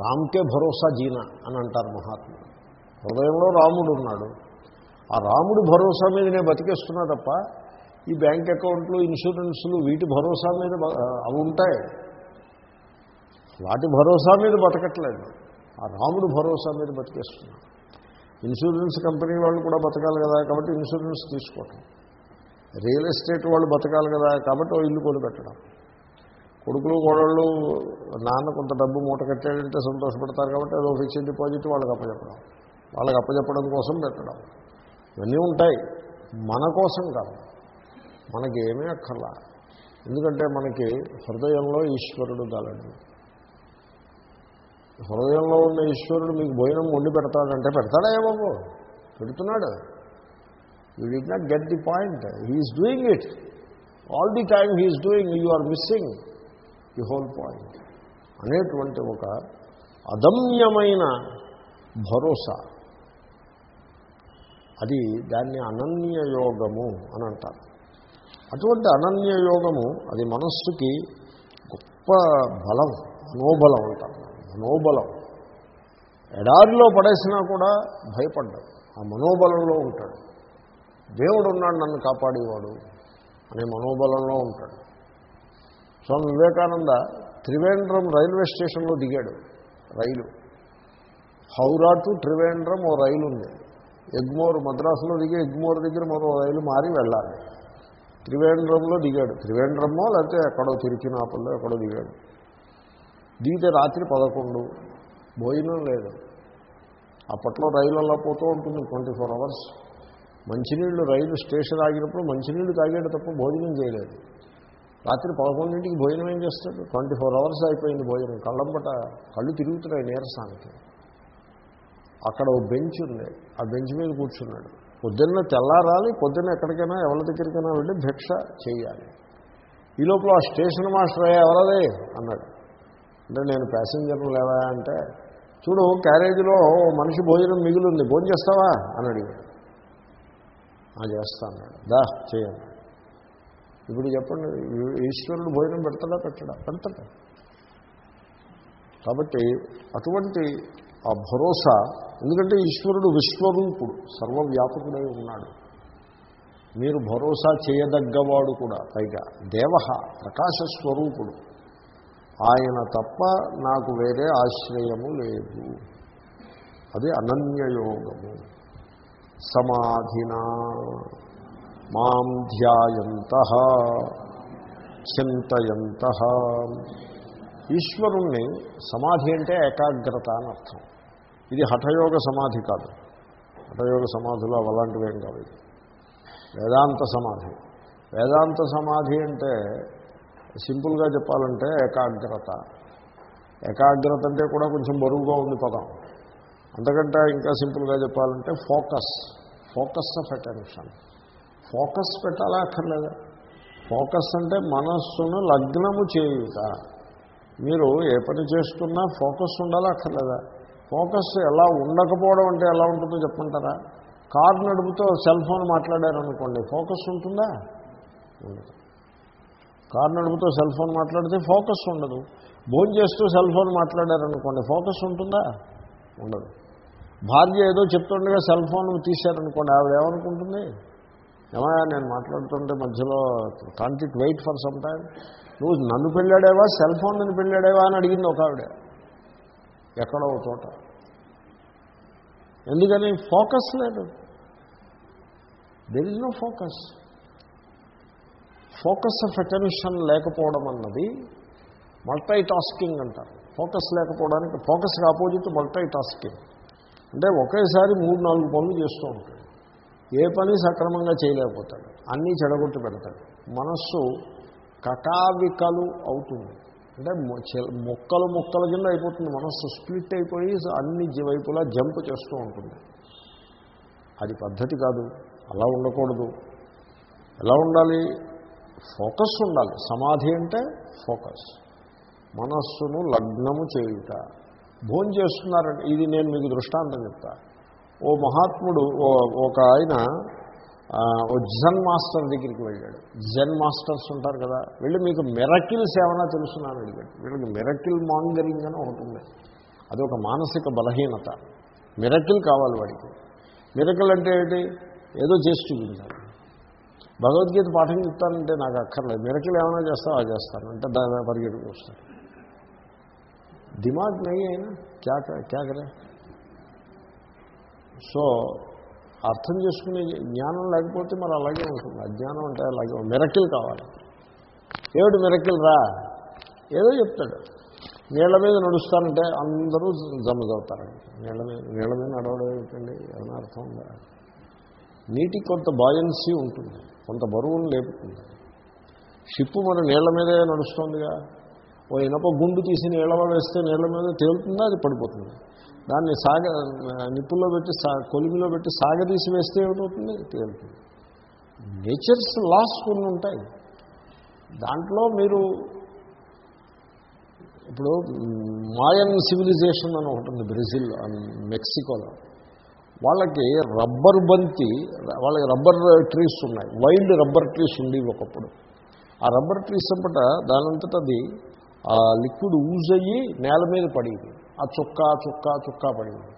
రామ్కే భరోసా జీనా అని అంటారు మహాత్ముడు హృదయంలో రాముడు ఉన్నాడు. ఆ రాముడు భరోసా మీద నేను బతికేస్తున్నా తప్ప ఈ బ్యాంక్ అకౌంట్లు ఇన్సూరెన్స్లు వీటి భరోసా మీద అవి ఉంటాయి. వాటి భరోసా మీద బతకట్లేదు. ఆ రాముడు భరోసా మీద బతికేస్తున్నాడు. ఇన్సూరెన్స్ కంపెనీ వాళ్ళు కూడా బతకాలి కదా కాబట్టి ఇన్సూరెన్స్ తీసుకోవటం. రియల్ ఎస్టేట్ వాళ్ళు బతకాలి కదా కాబట్టి ఓ ఇల్లు కొని పెట్టడం కొడుకులు కోడళ్ళు నాన్న కొంత డబ్బు మూట కట్టాడంటే సంతోషపడతారు కాబట్టి అదో ఫిక్స్డ్ డిపాజిట్ వాళ్ళకి అప్పచెప్పడం వాళ్ళకి అప్పచెప్పడం కోసం పెట్టడం. ఇవన్నీ ఉంటాయి. మన కోసం కాదు. మనకి ఏమీ అక్కర్లా. ఎందుకంటే మనకి హృదయంలో ఈశ్వరుడు గలడు హృదయంలో ఉన్న ఈశ్వరుడు మీకు భోజనం వండి పెడతాడంటే పెడతాడా ఏమో బాబు? పెడుతున్నాడు. You did not get the point he's doing it all the time he's doing you are missing the whole point అనేటువంటి ఒక అదమ్యమైన భరోసా. అది దాన్ని అనన్యయోగము అని అంటారు. అటువంటి అనన్యయోగము అది మనస్సుకి గొప్ప బలం మనోబలం అంటారు. మనోబలం. ఎడారిలో పడేసినా కూడా భయపడ్డాడు. ఆ మనోబలంలో ఉంటాడు. దేవుడు ఉన్నాడు నన్ను కాపాడేవాడు అనే మనోబలంలో ఉంటాడు. స్వామి వివేకానంద త్రివేంద్రం రైల్వే స్టేషన్లో దిగాడు. రైలు. హౌరా టు త్రివేంద్రం ఓ రైలు ఉంది ఎగ్మోర్ మద్రాసులో దిగి ఎగ్మోర్ దగ్గర మరో రైలు మారి వెళ్ళాలి. త్రివేంద్రంలో దిగాడు. త్రివేంద్రమో లేకపోతే ఎక్కడో తిరుచినాపల్లో ఎక్కడో దిగాడు. దిగితే రాత్రి పదకొండు. భోజనం లేదు. అప్పట్లో రైలు అలా పోతూ ఉంటుంది ట్వంటీ ఫోర్ అవర్స్. మంచినీళ్ళు రైలు స్టేషన్ ఆగినప్పుడు మంచినీళ్ళు తాగాడు తప్ప భోజనం చేయలేదు. రాత్రి పదకొండింటికి భోజనం ఏం చేస్తాడు? ట్వంటీ ఫోర్ అవర్స్ అయిపోయింది భోజనం. కళ్ళంబట కళ్ళు తిరుగుతున్నాయి నీరసానికి. అక్కడ ఓ బెంచ్ ఉంది. ఆ బెంచ్ మీద కూర్చున్నాడు. పొద్దున్న తెల్లారాలి పొద్దున్న ఎక్కడికైనా ఎవరి దగ్గరికైనా వెళ్ళి భిక్ష చేయాలి. ఈ లోపల ఆ స్టేషన్ మాస్టర్ అయ్యా ఎవరదే? అన్నాడు. అంటే నేను ప్యాసింజర్లు లేవా అంటే చూడు క్యారేజీలో మనిషి భోజనం మిగిలింది. భోజనం చేస్తావా? అని అడిగాడు. చేస్తా అన్నాడు. దా చేయండి ఇప్పుడు చెప్పండి ఈశ్వరుడు భోజనం పెడతాడా పెట్టడా? పెడతాడు. కాబట్టి అటువంటి ఆ భరోసా ఎందుకంటే ఈశ్వరుడు విశ్వరూపుడు సర్వవ్యాపకుడై ఉన్నాడు. మీరు భరోసా చేయదగ్గవాడు కూడా పైగా దేవ ప్రకాశ స్వరూపుడు ఆయన తప్ప నాకు వేరే ఆశ్రయము లేదు. అది అనన్యయోగము. సమాధినా మాం ధ్యాయంత చింతయంత. ఈశ్వరుణ్ణి సమాధి అంటే ఏకాగ్రత అని అర్థం. ఇది హఠయోగ సమాధి కాదు. హఠయోగ సమాధులు అవి కాదు ఏం ఇది. వేదాంత సమాధి. వేదాంత సమాధి అంటే సింపుల్గా చెప్పాలంటే ఏకాగ్రత. ఏకాగ్రత అంటే కూడా కొంచెం బరువుగా ఉంది పదం. అంతకంటే ఇంకా సింపుల్గా చెప్పాలంటే focus. Focus of attention. Focus పెట్టాలా అక్కర్లేదా? ఫోకస్ అంటే మనస్సును లగ్నము చేయుట. మీరు ఏ పని చేస్తున్నా ఫోకస్ ఉండాలా అక్కర్లేదా? ఫోకస్ ఎలా ఉండకపోవడం అంటే ఎలా ఉంటుందో చెప్పంటారా? కారు నడుపుతో సెల్ ఫోన్ మాట్లాడారనుకోండి ఫోకస్ ఉంటుందా? ఉండదు. కారు నడుపుతో సెల్ ఫోన్ మాట్లాడితే ఫోకస్ ఉండదు. భోజనం చేస్తూ సెల్ ఫోన్ మాట్లాడారనుకోండి ఫోకస్ ఉంటుందా? ఉండదు. భార్య ఏదో చెప్తుండగా సెల్ ఫోన్ తీశారనుకోండి ఆవిడ ఏమనుకుంటుంది? ఏమయ్యా నేను మాట్లాడుతుంటే మధ్యలో can't it wait for some time నువ్వు నన్ను పెళ్ళాడేవా సెల్ ఫోన్ నన్ను పెళ్ళాడేవా అని అడిగింది ఒక ఆవిడ. ఎక్కడో ఒక చోట. ఎందుకని? ఫోకస్ లేదు. There is no focus focus of attention లేకపోవడం అన్నది మల్టీ టాస్కింగ్ అంటారు. ఫోకస్ లేకపోవడానికి ఫోకస్కి ఆపోజిట్ మల్టీ టాస్కింగ్ అంటే ఒకేసారి మూడు నాలుగు పనులు చేస్తూ ఉంటాడు ఏ పని సక్రమంగా చేయలేకపోతాడు. అన్నీ చెడగొట్టి పెడతాడు. మనస్సు కటావికలు అవుతుంది. అంటే మొక్కలు మొక్కల కింద అయిపోతుంది. మనస్సు స్ప్లిట్ అయిపోయి అన్ని వైపులా జంప్ చేస్తూ ఉంటుంది. అది పద్ధతి కాదు. అలా ఉండకూడదు. ఎలా ఉండాలి? ఫోకస్ ఉండాలి. సమాధి అంటే ఫోకస్. మనస్సును లగ్నము చేయుట. భోజనం చేస్తున్నారంటే ఇది నేను మీకు దృష్టాంతం చెప్తాను ఓ మహాత్ముడు ఒక ఆయన ఓ జన్ మాస్టర్ దగ్గరికి వెళ్ళాడు. జన్ మాస్టర్స్ ఉంటారు కదా వెళ్ళి మీకు మెరకిల్స్ ఏమైనా తెలుసున్నాను అడిగాడు. వీళ్ళకి మెరకిల్ మాంగరింగ్ అని ఒకటి ఉంది. అదొక మానసిక బలహీనత. మిరకిల్ కావాలి వాడికి. మిరకిల్ అంటే ఏంటి? ఏదో చేసి చూపించాలి భగవద్గీత పాఠం చెప్తానంటే నాకు అక్కర్లేదు. మిరకిల్ ఏమైనా చేస్తావా చేస్తాను. అంటే దాని పరిగెట్టుకు వస్తాను. దిమాగ్ నయ్యి అయినా? క్యా క్యా కరే సో అర్థం చేసుకునే జ్ఞానం లేకపోతే మరి అలాగే ఉంటుంది. అజ్ఞానం అంటే అలాగే మిరకిల్ కావాలి. ఏమిటి మిరకిల్ రా? ఏదో చెప్తాడు. నీళ్ళ మీద నడుస్తానంటే అందరూ జమదవుతారండి నీళ్ళ మీద నీళ్ళ మీద నడవడం ఏమిటండి ఏమైనా అర్థం ఉందా? నీటికి కొంత బాయన్సీ ఉంటుంది. కొంత బరువును లేపుతుంది. షిప్పు మన నీళ్ళ మీదే నడుస్తుందిగా. ఓ ఇనప గుండు తీసి నీళ్ళలో వేస్తే నీళ్ళ మీద తేలుతుందా? అది పడిపోతుంది. దాన్ని సాగ నిప్పుల్లో పెట్టి సా కొలిమిలో పెట్టి సాగదీసి వేస్తే ఏమిటవుతుంది? తేలుతుంది. నేచర్స్ లాస్ కొన్ని ఉంటాయి. దాంట్లో మీరు ఇప్పుడు మాయన్ సివిలైజేషన్ అని ఒకటి ఉంది బ్రెజిల్ మెక్సికోలో. వాళ్ళకి రబ్బర్ బంతి వాళ్ళకి రబ్బర్ ట్రీస్ ఉన్నాయి. వైల్డ్ రబ్బర్ ట్రీస్ ఉండేవి ఒకప్పుడు. ఆ రబ్బర్ ట్రీస్ అంపట దానంతట అది ఆ లిక్విడ్ యూజ్ అయ్యి నేల మీద పడేది. ఆ చుక్క చుక్క చుక్క పడింది.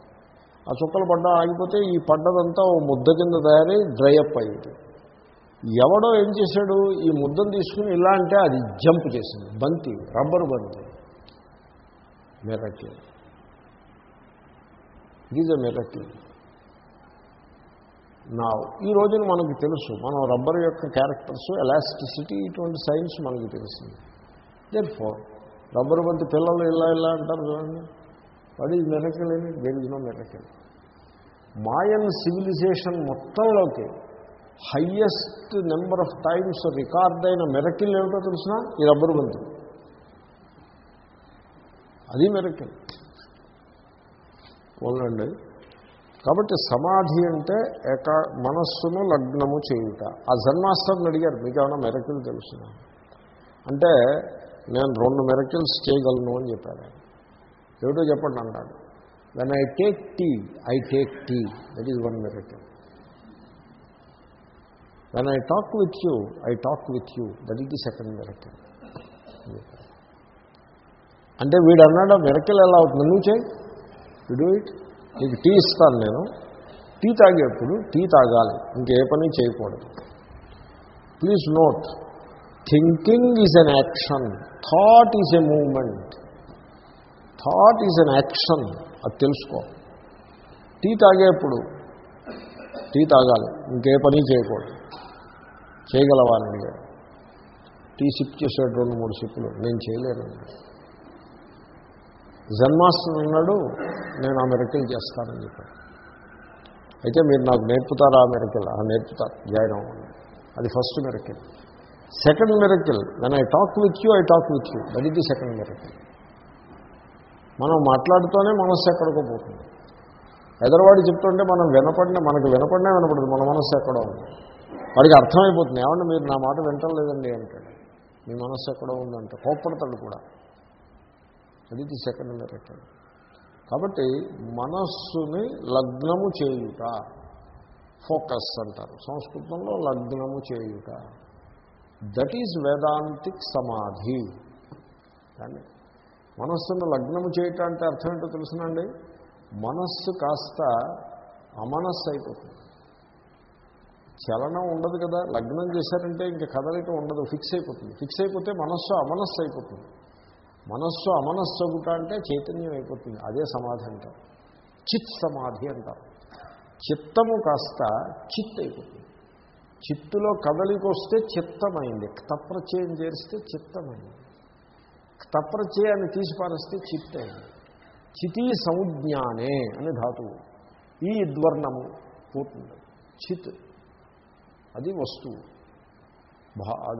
ఆ చుక్కలు పడ్డ ఆగిపోతే ఈ పడ్డదంతా ఓ ముద్ద కింద తయారై డ్రై అప్ అయ్యేది ఎవడో ఏం చేశాడు? ఈ ముద్దను తీసుకుని ఇలా అంటే అది జంప్ చేసింది. బంతి రబ్బర్ బంతి. మెరకిల్ ఇట్ ఈజ్ అ నా ఈ రోజున మనకు తెలుసు మనం రబ్బర్ యొక్క క్యారెక్టర్స్ ఎలాస్టిసిటీ ఇటువంటి సైన్స్ మనకు తెలిసింది దేర్ ఫోర్ రబ్బర్ బంతి పిల్లలు ఇలా ఇలా అంటారు చూడండి. వాట్ ఈజ్ మెరకిల్ అని? There is no miracle. Mayan civilization మొత్తంలోకి highest number of times record అయిన మెరకిల్ ఏమిటో తెలిసిన? ఈ రబ్బరు బంతి. అది మెరకిల్. పోలండి. కాబట్టి సమాధి అంటే ఏక మనస్సును లగ్నము చేయుట. ఆ జన్మాస్టర్ని అడిగారు. మీకు ఏమైనా మెరకిల్ తెలుసిన? అంటే నేను రెండు మెరకిల్స్ చేయగలను అని చెప్పాను ఏమిటో చెప్పండి అన్నాడు when I take tea I take tea that is one miracle when I talk with you I talk with you that is the second miracle అంటే వీడు అన్నాడు మెరకిల్ ఎలా అవుతుంది? నువ్వు చేయి. డూ ఇట్ నీకు టీ ఇస్తాను నేను. టీ తాగేప్పుడు టీ తాగాలి. ఇంకే పని చేయకూడదు. Please note thinking is an action thought is a moment thought is an action అది తెలుసుకో. టీ తాగేప్పుడు టీ తాగాలి ఇంకే పని చేయకూడదు. చేయగలవాలండి అడిగాడు. టీ సిప్ చేసాడు రెండు మూడు సిప్పులు నేను చేయలేను జన్మాస్టర్ అన్నాడు నేను ఆ మెరకిల్ చేస్తానని చెప్పాడు. అయితే మీరు నాకు నేర్పుతారా ఆ మెరకిల్ ఆ నేర్పుతారు జాయిన్ అవ్వండి. అది first miracle. Second miracle when I talk with you I talk with you that is the second miracle మనం మాట్లాడుతూనే మనస్సు ఎక్కడికో పోతుంది. ఎదరవాడు చెప్తుంటే మనం వినపడిన మనకి వినపడినా వినపడదు మన మనస్సు ఎక్కడో ఉంది. వాడికి అర్థమైపోతుంది ఏమన్నా మీరు నా మాట వింటలేదండి అంటాడు. మీ మనస్సు ఎక్కడో ఉందంటే కోప్పడతాడు కూడా. అది ది సెకండ్ మెరకిల్ కాబట్టి మనస్సుని లగ్నము చేయుట ఫోకస్ అంటారు. సంస్కృతంలో లగ్నము చేయుట. దట్ ఈజ్ వేదాంతిక్ సమాధి. కానీ మనస్సును లగ్నము చేయటం అంటే అర్థం ఏంటో తెలుసునండి? మనస్సు కాస్త అమనస్సు అయిపోతుంది చలనం ఉండదు కదా? లగ్నం చేశారంటే ఇంకా కదలిక ఉండదు ఫిక్స్ అయిపోతుంది ఫిక్స్ అయిపోతే మనస్సు అమనస్సు అయిపోతుంది మనస్సు అమనస్సు అగుట అంటే చైతన్యం అయిపోతుంది అదే సమాధి అంటారు చిత్ సమాధి అంటారు చిత్తము కాస్త చిత్ అయిపోతుంది చిత్తులో కదలికొస్తే చిత్తమైంది. తప్రచయం చేస్తే చిత్తమైంది. క్తప్రచయాన్ని తీసి పారేస్తే చిత్ అయింది చితి సంజ్ఞానే అని ధాతువు. ఈ ద్వర్ణము పోతుంది చిత్. అది వస్తువు.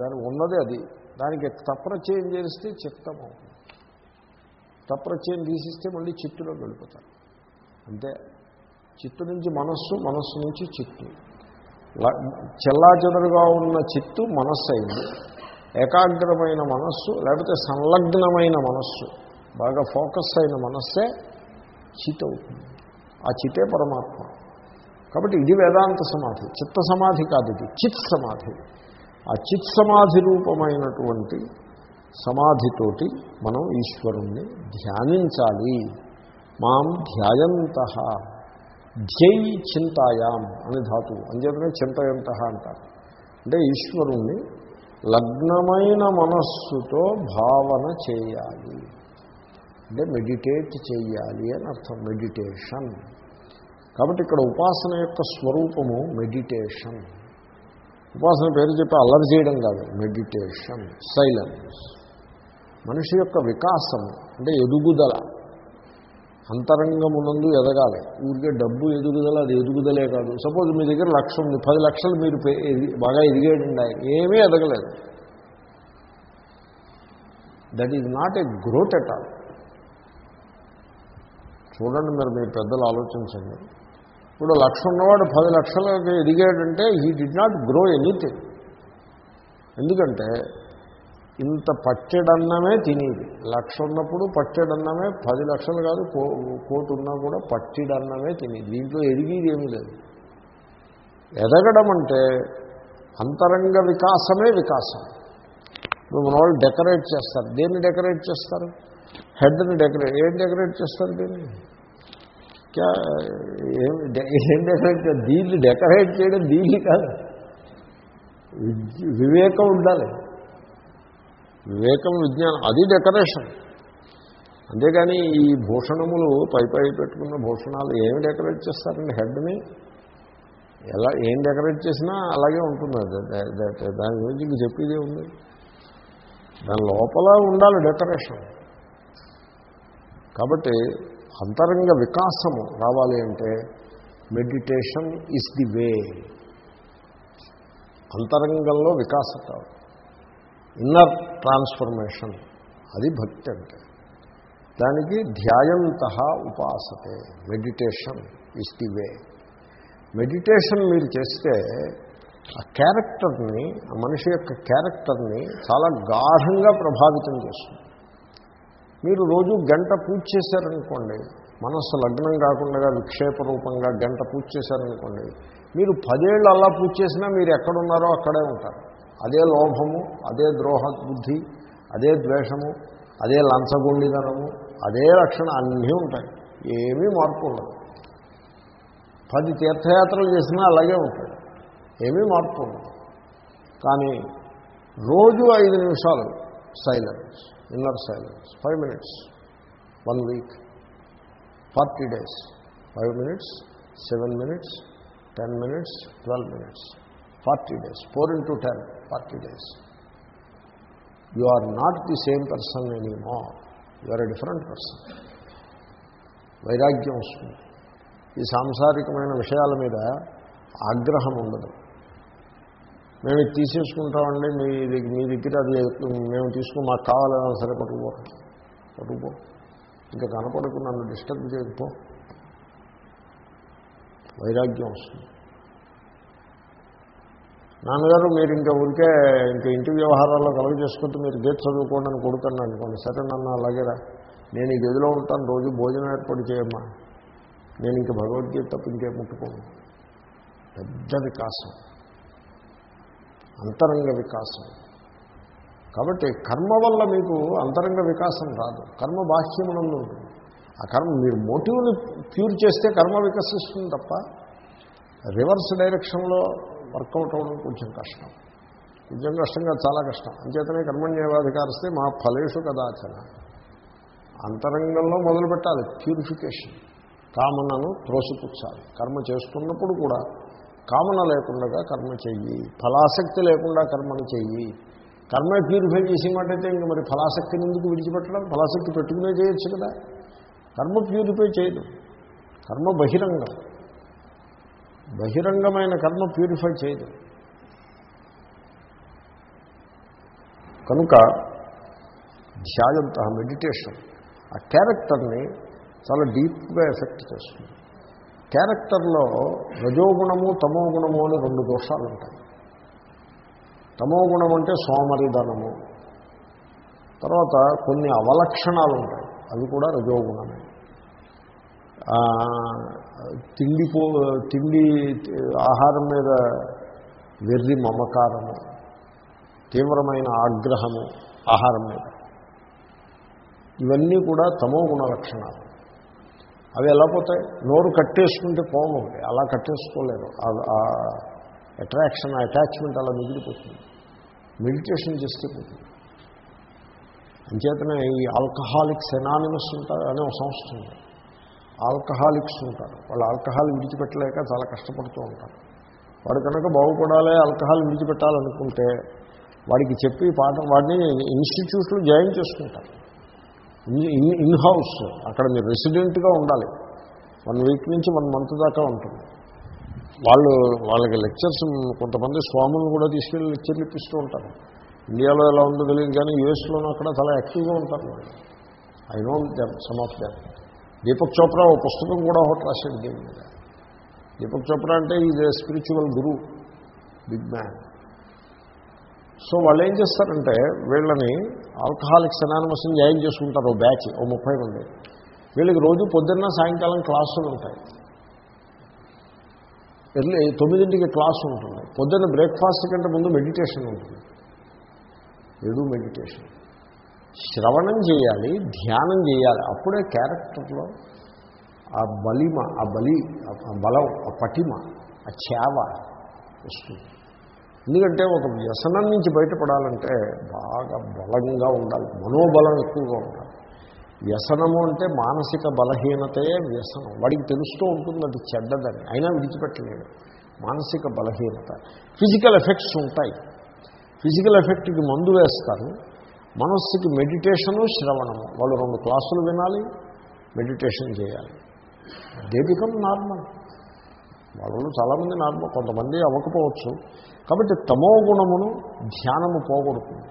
దాని ఉన్నది అది. దానికి తప్రచయం చేస్తే చిత్తం అవుతుంది తప్రచయం తీసిస్తే మళ్ళీ చిత్తులో వెళ్ళిపోతారు. అంతే. చిత్తు నుంచి మనస్సు మనస్సు నుంచి చిత్తు. చెల్లాచెదరుగా ఉన్న చిత్తు మనస్సు అయింది ఏకాగ్రమైన మనస్సు లేకపోతే సంలగ్నమైన మనస్సు బాగా ఫోకస్ అయిన మనస్సే చిత్ అవుతుంది ఆ చితే పరమాత్మ. కాబట్టి ఇది వేదాంత సమాధి. చిత్త సమాధి కాదు ఇది చిత్ సమాధి. ఆ చిత్ సమాధి రూపమైనటువంటి సమాధితోటి మనం ఈశ్వరుణ్ణి ధ్యానించాలి. మాం ధ్యాయంత. ధ్యై చింతాయాం అని ధాతువు. అంచేతనే చింతయంత అంటారు. అంటే ఈశ్వరుణ్ణి లగ్నమైన మనస్సుతో భావన చేయాలి. అంటే మెడిటేట్ చేయాలి అని అర్థం. మెడిటేషన్ కాబట్టి ఇక్కడ ఉపాసన యొక్క స్వరూపము మెడిటేషన్ ఉపాసన పేరు చెప్పి అల్లరి చేయడం కాదు. మెడిటేషన్ సైలెన్స్ మనిషి యొక్క వికాసం అంటే ఎదుగుదల. అంతరంగమునందు ఎదగాలి. ఊరికే డబ్బు ఎదుగుదల అది ఎదుగుదలే కాదు. సపోజ్ మీ దగ్గర లక్ష ఉంది పది లక్షలు మీరు బాగా ఎదిగేయండి ఆయన ఏమీ ఎదగలేదు. That is not a growth at all చూడండి మరి మీరు పెద్దలు ఆలోచించండి. ఇప్పుడు లక్ష ఉన్నవాడు పది లక్షలకి ఎదిగాడంటే he did not grow anything ఎందుకంటే ఇంత పట్టెడన్నమే తినేది. లక్ష ఉన్నప్పుడు పట్టెడన్నమే పది లక్షలు కాదు కో కోటి ఉన్నా కూడా పట్టిడన్నమే తినేది. దీంట్లో ఎదిగేది ఏమీ లేదు. ఎదగడం అంటే అంతరంగ వికాసమే వికాసం. ఇప్పుడు మన వాళ్ళు డెకరేట్ చేస్తారు. దేన్ని డెకరేట్ చేస్తారు? హెడ్ని డెకరేట్ ఏం డెకరేట్ చేస్తారు దీన్ని? ఏం డెకరేట్ దీన్ని డెకరేట్ చేయడం దీన్ని కాదు. వివేకం ఉండాలి. వివేకం విజ్ఞానం అది డెకరేషన్. అంతేగాని ఈ భూషణములు పై పై పెట్టుకున్న భూషణాలు ఏమి డెకరేట్ చేస్తారండి హెడ్ని? ఎలా ఏం డెకరేట్ చేసినా అలాగే ఉంటుంది. అది. దాని గురించి ఇంక చెప్పేదే ఉంది. దాని లోపల ఉండాలి డెకరేషన్. కాబట్టి అంతరంగ వికాసము రావాలి అంటే మెడిటేషన్ ఇస్ ది వే. అంతరంగంలో వికాసం కావాలి. Inner transformation. అది భక్తి అంటే. దానికి ధ్యాయంత ఉపాసతే meditation is the way meditation మీరు చేస్తే ఆ క్యారెక్టర్ని ఆ మనిషి యొక్క క్యారెక్టర్ని చాలా గాఢంగా ప్రభావితం చేస్తుంది. మీరు రోజు గంట పూజ చేశారనుకోండి మనస్సు లగ్నం కాకుండా విక్షేప రూపంగా గంట పూజ చేశారనుకోండి మీరు పదేళ్ళు అలా పూజ చేసినా మీరు ఎక్కడున్నారో అక్కడే ఉంటారు. అదే లోభము అదే ద్రోహ బుద్ధి అదే ద్వేషము అదే లంచగొండిదనము అదే లక్షణం అన్నీ ఉంటాయి. ఏమీ మార్పు ఉండదు. పది తీర్థయాత్రలు చేసినా అలాగే ఉంటాయి. ఏమీ మార్పు ఉండదు. కానీ రోజు ఐదు నిమిషాలు silence inner silence five minutes one week forty days five minutes seven minutes ten minutes twelve minutes forty days four into ten forty days. You are not the same person any more you are a different person. వైరాగ్యం వస్తుంది. ఈ సాంసారికమైన విషయాల మీద ఆగ్రహం ఉండదు. మేము ఇది తీసేసుకుంటామండి మీ దగ్గర మీ దగ్గర అది మేము తీసుకుని మాకు కావాలన్నా సరే పట్టుకుపో. పట్టుకుపో. ఇంకా కనపడకు నన్ను డిస్టర్బ్ చేయకపో వైరాగ్యం వస్తుంది. నాన్నగారు మీరు ఇంకా ఊరికే ఇంకా ఇంటి వ్యవహారాల్లో కలుగు చేసుకుంటూ మీరు గేట్ చదువుకోండి అని కొడుతాను అనుకోండి. సరే నన్ను అలాగేరా నేను ఈ గదిలో ఉంటాను రోజు భోజనం ఏర్పాటు చేయమ్మా. నేను ఇంకా భగవద్గీత తప్ప ఇంకే ముట్టుకోను. పెద్ద వికాసం. అంతరంగ వికాసం. కాబట్టి కర్మ వల్ల మీకు అంతరంగ వికాసం రాదు. కర్మ బాహ్యమునందు ఉంటుంది. ఆ కర్మ మీరు మోటివ్ని ప్యూర్ చేస్తే కర్మ వికసిస్తుంది తప్ప రివర్స్ డైరెక్షన్లో వర్కౌట్ అవ్వడం కొంచెం కష్టం. కొంచెం కష్టంగా చాలా కష్టం. అంచేతనే కర్మణ్యవాధికారిస్తే మా ఫలేషు కదాచన. అంతరంగంలో మొదలు పెట్టాలి. ప్యూరిఫికేషన్. కామనను త్రోసిపుచ్చాలి. కర్మ చేస్తున్నప్పుడు కూడా కామన లేకుండా కర్మ చెయ్యి. ఫలాసక్తి లేకుండా కర్మను చెయ్యి. కర్మ ప్యూరిఫై చేసేమాటైతే ఇంక మరి ఫలాసక్తిని ఎందుకు విడిచిపెట్టడం? ఫలాసక్తి పెట్టుకునే చేయొచ్చు కదా. కర్మ ప్యూరిఫై చేయదు కర్మ బహిరంగం. బహిరంగమైన కర్మ ప్యూరిఫై చేయదు. కనుక ధ్యాయంత మెడిటేషన్ ఆ క్యారెక్టర్ని చాలా డీప్గా ఎఫెక్ట్ చేస్తుంది. క్యారెక్టర్లో రజోగుణము తమో గుణము అని రెండు దోషాలు ఉంటాయి. తమో గుణం అంటే సోమరిధనము. తర్వాత కొన్ని అవలక్షణాలు ఉంటాయి. అవి కూడా రజోగుణమే. తిండిపో తిండి పో తిండి ఆహారం మీద వెర్రి మమకారము తీవ్రమైన ఆగ్రహము ఆహారం మీద ఇవన్నీ కూడా తమో గుణ లక్షణాలు. అవి ఎలా పోతాయి? నోరు కట్టేసుకుంటే పోవు అలా కట్టేసుకోలేరు. ఆ అట్రాక్షన్ అటాచ్మెంట్ అలా మిగిలిపోతుంది. మెడిటేషన్ చేస్తే పోతుంది. అంచేతనే ఈ ఆల్కహాలిక్స్ ఎనానిమస్ ఉంటారు అనే ఒక సంస్థ ఉంది. ఆల్కహాలిక్స్ ఉంటారు. వాళ్ళు ఆల్కహాల్ విడిచిపెట్టలేక చాలా కష్టపడుతూ ఉంటారు. వాడు కనుక బాగుపడాలి ఆల్కహాల్ విడిచిపెట్టాలనుకుంటే వాడికి చెప్పి పాఠం వాడిని ఇన్స్టిట్యూట్లో జాయిన్ చేసుకుంటారు. ఇన్ ఇన్ హౌస్ అక్కడ మీరు రెసిడెంట్గా ఉండాలి. వన్ వీక్ నుంచి వన్ మంత్ దాకా ఉంటుంది. వాళ్ళు వాళ్ళకి లెక్చర్స్ కొంతమంది స్వాములు కూడా తీసుకెళ్ళి లెక్చర్లు ఇప్పిస్తూ ఉంటారు. ఇండియాలో ఎలా ఉందో తెలియదు కానీ యూఎస్లోనూ అక్కడ చాలా యాక్టివ్గా ఉంటారు వాళ్ళు. I know them some of them. Deepak Chopra ఓ పుస్తకం కూడా ఒకటి రాశాడు దీని మీద. దీపక్ చోప్రా అంటే is a spiritual guru big man. So వాళ్ళు ఏం చేస్తారంటే వీళ్ళని ఆల్కహాలిక్స్ అనానమస్ని జాయిన్ చేసుకుంటారు ఓ బ్యాచ్ ఓ ముప్పై మంది. వీళ్ళకి రోజు పొద్దున్న సాయంకాలం క్లాసులు ఉంటాయి. ఎర్లీ తొమ్మిదింటికి క్లాస్ ఉంటుంది. పొద్దున్న బ్రేక్ఫాస్ట్ కంటే ముందు మెడిటేషన్ ఉంటుంది. ఏడు మెడిటేషన్. శ్రవణం చేయాలి ధ్యానం చేయాలి. అప్పుడే క్యారెక్టర్లో ఆ బలిమ ఆ బలి బలం ఆ పటిమ ఆ చేవ వస్తుంది. ఎందుకంటే ఒక వ్యసనం నుంచి బయటపడాలంటే బాగా బలంగా ఉండాలి మనోబలం ఎక్కువగా ఉండాలి. వ్యసనము అంటే మానసిక బలహీనతయే వ్యసనం. వాడికి తెలుస్తూ ఉంటుంది అది చెడ్డదని అయినా విడిచిపెట్టలేడు మానసిక బలహీనత. ఫిజికల్ ఎఫెక్ట్స్ ఉంటాయి. ఫిజికల్ ఎఫెక్ట్కి మందు వేస్తారు. మనస్సుకి మెడిటేషను శ్రవణము. వాళ్ళు రెండు క్లాసులు వినాలి మెడిటేషన్ చేయాలి. They become normal. వాళ్ళు చాలామంది నార్మల్ కొంతమంది అవ్వకపోవచ్చు. కాబట్టి తమో గుణమును ధ్యానము పోగొడుతుంది.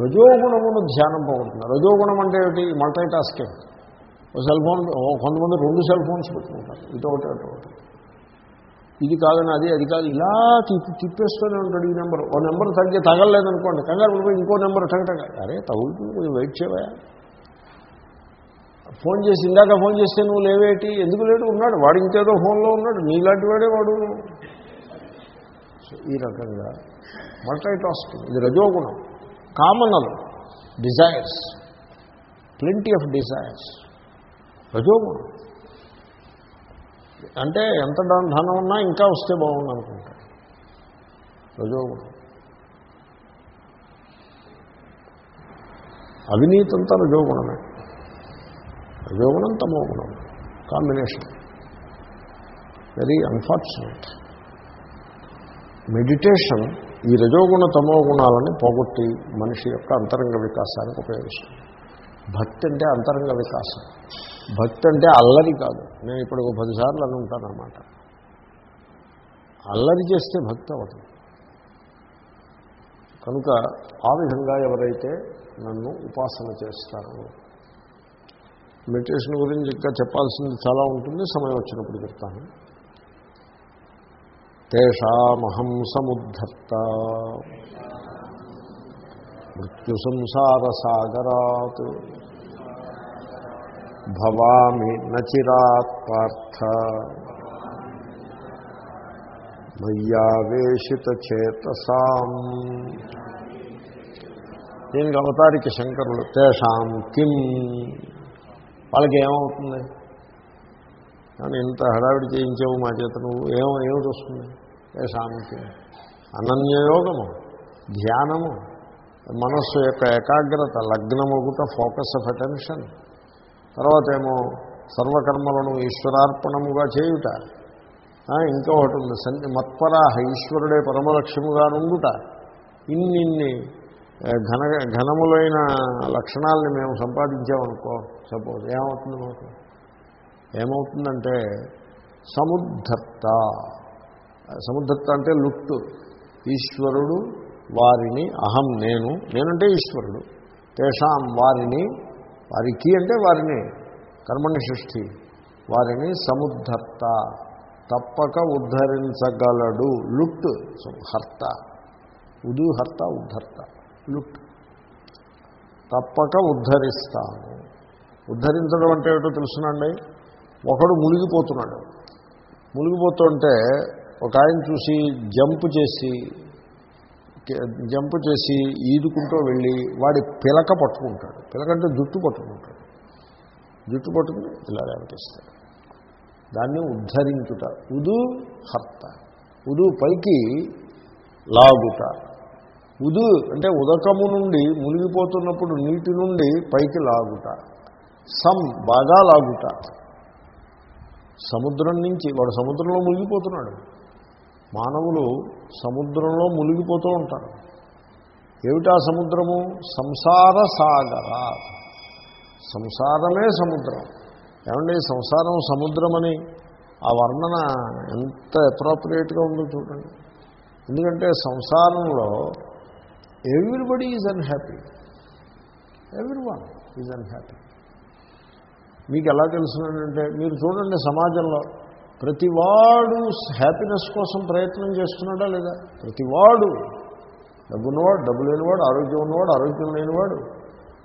రజోగుణమును ధ్యానం పోగొడుతుంది. రజోగుణం అంటే ఏమిటి? మల్టీ టాస్కింగ్ ఒక సెల్ ఫోన్ కొంతమంది రెండు సెల్ ఫోన్స్ పెట్టుకుంటారు. ఇదొకటి ఒకటి. ఇది కాదని అది అది కాదు ఇలా తిప్పి తిప్పేస్తూనే ఉంటాడు ఈ నెంబర్. ఓ నెంబర్ తగ్గి తగలలేదనుకోండి. కంగారు పడిపోయి ఇంకో నెంబర్ టగటగా. అరే తగులుతుంది కొంచెం వెయిట్ చేయవా? ఫోన్ చేసి ఇందాక ఫోన్ చేస్తే నువ్వు లేవేటి? ఎందుకు లేడు? ఉన్నాడు. వాడు ఇంకేదో ఫోన్లో ఉన్నాడు. నీలాంటి వాడే వాడు. ఈ రకంగా మల్టీ టాస్కింగ్ ఇది రజోగుణం. కామనలు. డిజైర్స్. Plenty of desires. రజోగుణం. అంటే ఎంత ధనం ఉన్నా ఇంకా వస్తే బాగుంది అనుకుంటాడు రజోగుణం అవినీతి అంతా రజోగుణమే. రజోగుణం తమో గుణం కాంబినేషన్ వెరీ అన్ఫార్చునేట్ మెడిటేషన్ ఈ రజోగుణ తమో గుణాలను పోగొట్టి మనిషి యొక్క అంతరంగ వికాసానికి ఉపయోగిస్తుంది. భక్తి అంటే అంతరంగ వికాసం. భక్తి అంటే అల్లరి కాదు. నేను ఇప్పుడు ఒక పదిసార్లు అని ఉంటానన్నమాట అల్లరి చేస్తే భక్తి అవ్వదు కనుక ఆ విధంగా ఎవరైతే నన్ను ఉపాసన చేస్తారో మెడిటేషన్ గురించి ఇంకా చెప్పాల్సింది చాలా ఉంటుంది. సమయం వచ్చినప్పుడు చెప్తాను. తేషామహం సముద్ధర్త. మృత్యు సంసార సాగరాత్ భవామి నచిరాత్ పార్థ మయ్యావేషిత చేతసాం దీనికి అవతారికి శంకరులు తేషాం కిం? వాళ్ళకి ఏమవుతుంది? కానీ ఇంత హడావిడి చేయించావు మా చేత నువ్వు ఏమో ఏమిటి వస్తుంది? తేషాం కిం. అనన్యయోగము ధ్యానము. మనస్సు యొక్క ఏకాగ్రత లగ్నమొగుట ఫోకస్ ఆఫ్ అటెన్షన్. తర్వాత ఏమో సర్వకర్మలను ఈశ్వరార్పణముగా చేయుట. ఇంకా ఒకటి ఉంది సన్ని మత్పరాహ ఈశ్వరుడే పరమలక్ష్యముగా నుండుట. ఇన్నిన్ని ఘన ఘనములైన లక్షణాలని మేము సంపాదించామనుకో సపోజ్ ఏమవుతుంది మాకు? ఏమవుతుందంటే సముద్ధర్త. సముద్ధర్త అంటే లుట్టు ఈశ్వరుడు వారిని అహం నేను నేనంటే ఈశ్వరుడు. తేషాం వారిని వారికి అంటే వారిని కర్మని సృష్టి వారిని సముద్ధర్త తప్పక ఉద్ధరించగలడు లుట్ హర్త ఉదుహర్త ఉద్ధర్త లుట్. తప్పక ఉద్ధరిస్తాను. ఉద్ధరించడం అంటే ఏమిటో తెలుసునండి? ఒకడు మునిగిపోతున్నాడు. మునిగిపోతుంటే ఒక ఆయన చూసి జంప్ చేసి జంప్ చేసి ఈదుకుంటూ వెళ్ళి వాడి పిలక పట్టుకుంటాడు. పిలకంటే జుట్టు పట్టుకుంటాడు. జుట్టు పట్టుకుని ఇలా లేవటిస్తాడు దాన్ని ఉద్ధరించుట ఉదు హర్త ఉదు పైకి లాగుట. ఉదు అంటే ఉదకము నుండి మునిగిపోతున్నప్పుడు నీటి నుండి పైకి లాగుట. సం బాగా లాగుట. సముద్రం నుంచి వాడు సముద్రంలో మునిగిపోతున్నాడు. మానవులు సముద్రంలో మునిగిపోతూ ఉంటారు. ఏమిటా సముద్రము? సంసార సాగర. సంసారమే సముద్రం. ఏమండి? సంసారం సముద్రమని ఆ వర్ణన ఎంత అప్రోప్రియేట్గా ఉందో చూడండి. ఎందుకంటే సంసారంలో everybody is unhappy every one is unhappy మీకు ఎలా తెలుసునంటే మీరు చూడండి సమాజంలో ప్రతివాడు హ్యాపీనెస్ కోసం ప్రయత్నం చేస్తున్నాడా లేదా? ప్రతివాడు. డబ్బున్నవాడు డబ్బు లేనివాడు ఆరోగ్యం ఉన్నవాడు ఆరోగ్యం లేనివాడు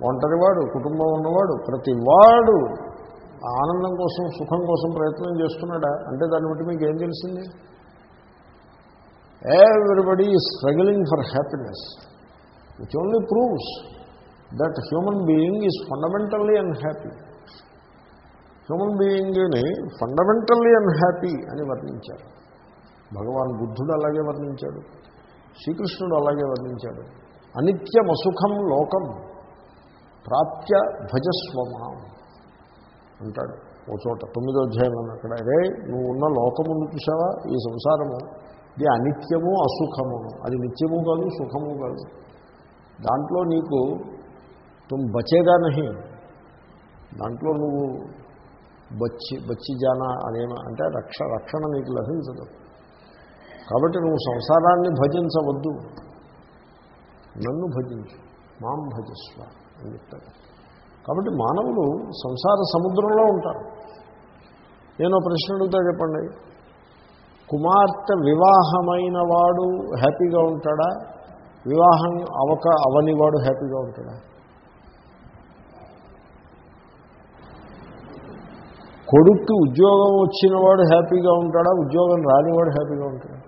ఒంటరివాడు కుటుంబం ఉన్నవాడు ప్రతివాడు ఆనందం కోసం సుఖం కోసం ప్రయత్నం చేస్తున్నాడా? అంటే దాన్ని బట్టి మీకు ఏం తెలిసింది? Everybody is struggling for happiness which only proves that human being is fundamentally unhappy human బీయింగ్ని fundamentally unhappy అని వర్ణించారు. భగవాన్ బుద్ధుడు అలాగే వర్ణించాడు. శ్రీకృష్ణుడు అలాగే వర్ణించాడు. అనిత్యం అసుఖం లోకం ప్రాప్య భజస్వమాం అంటాడు. ఓ చోట తొమ్మిదో అధ్యాయంలో అక్కడ. అరే నువ్వు ఉన్న లోకమును చూసావా ఈ సంసారము ఇది అనిత్యము అసుఖమును అది నిత్యము కాదు సుఖము కాదు. దాంట్లో నీకు తుమ్ బచేగా నహి. దాంట్లో నువ్వు బచ్చి బచ్చి అనే అంటే రక్ష రక్షణ నీకు లభించదు. కాబట్టి నువ్వు సంసారాన్ని భజించవద్దు. నన్ను భజించు మాం భజస్వ అని చెప్తాడు కాబట్టి మానవులు సంసార సముద్రంలో ఉంటారు. నేను ప్రశ్న అడుగుతా చెప్పండి. కుమార్తె వివాహమైన వాడు హ్యాపీగా ఉంటాడా? వివాహం అవక అవని వాడు హ్యాపీగా ఉంటాడా? కొడుక్కి ఉద్యోగం వచ్చిన వాడు హ్యాపీగా ఉంటాడా? ఉద్యోగం రానివాడు హ్యాపీగా ఉంటాడా?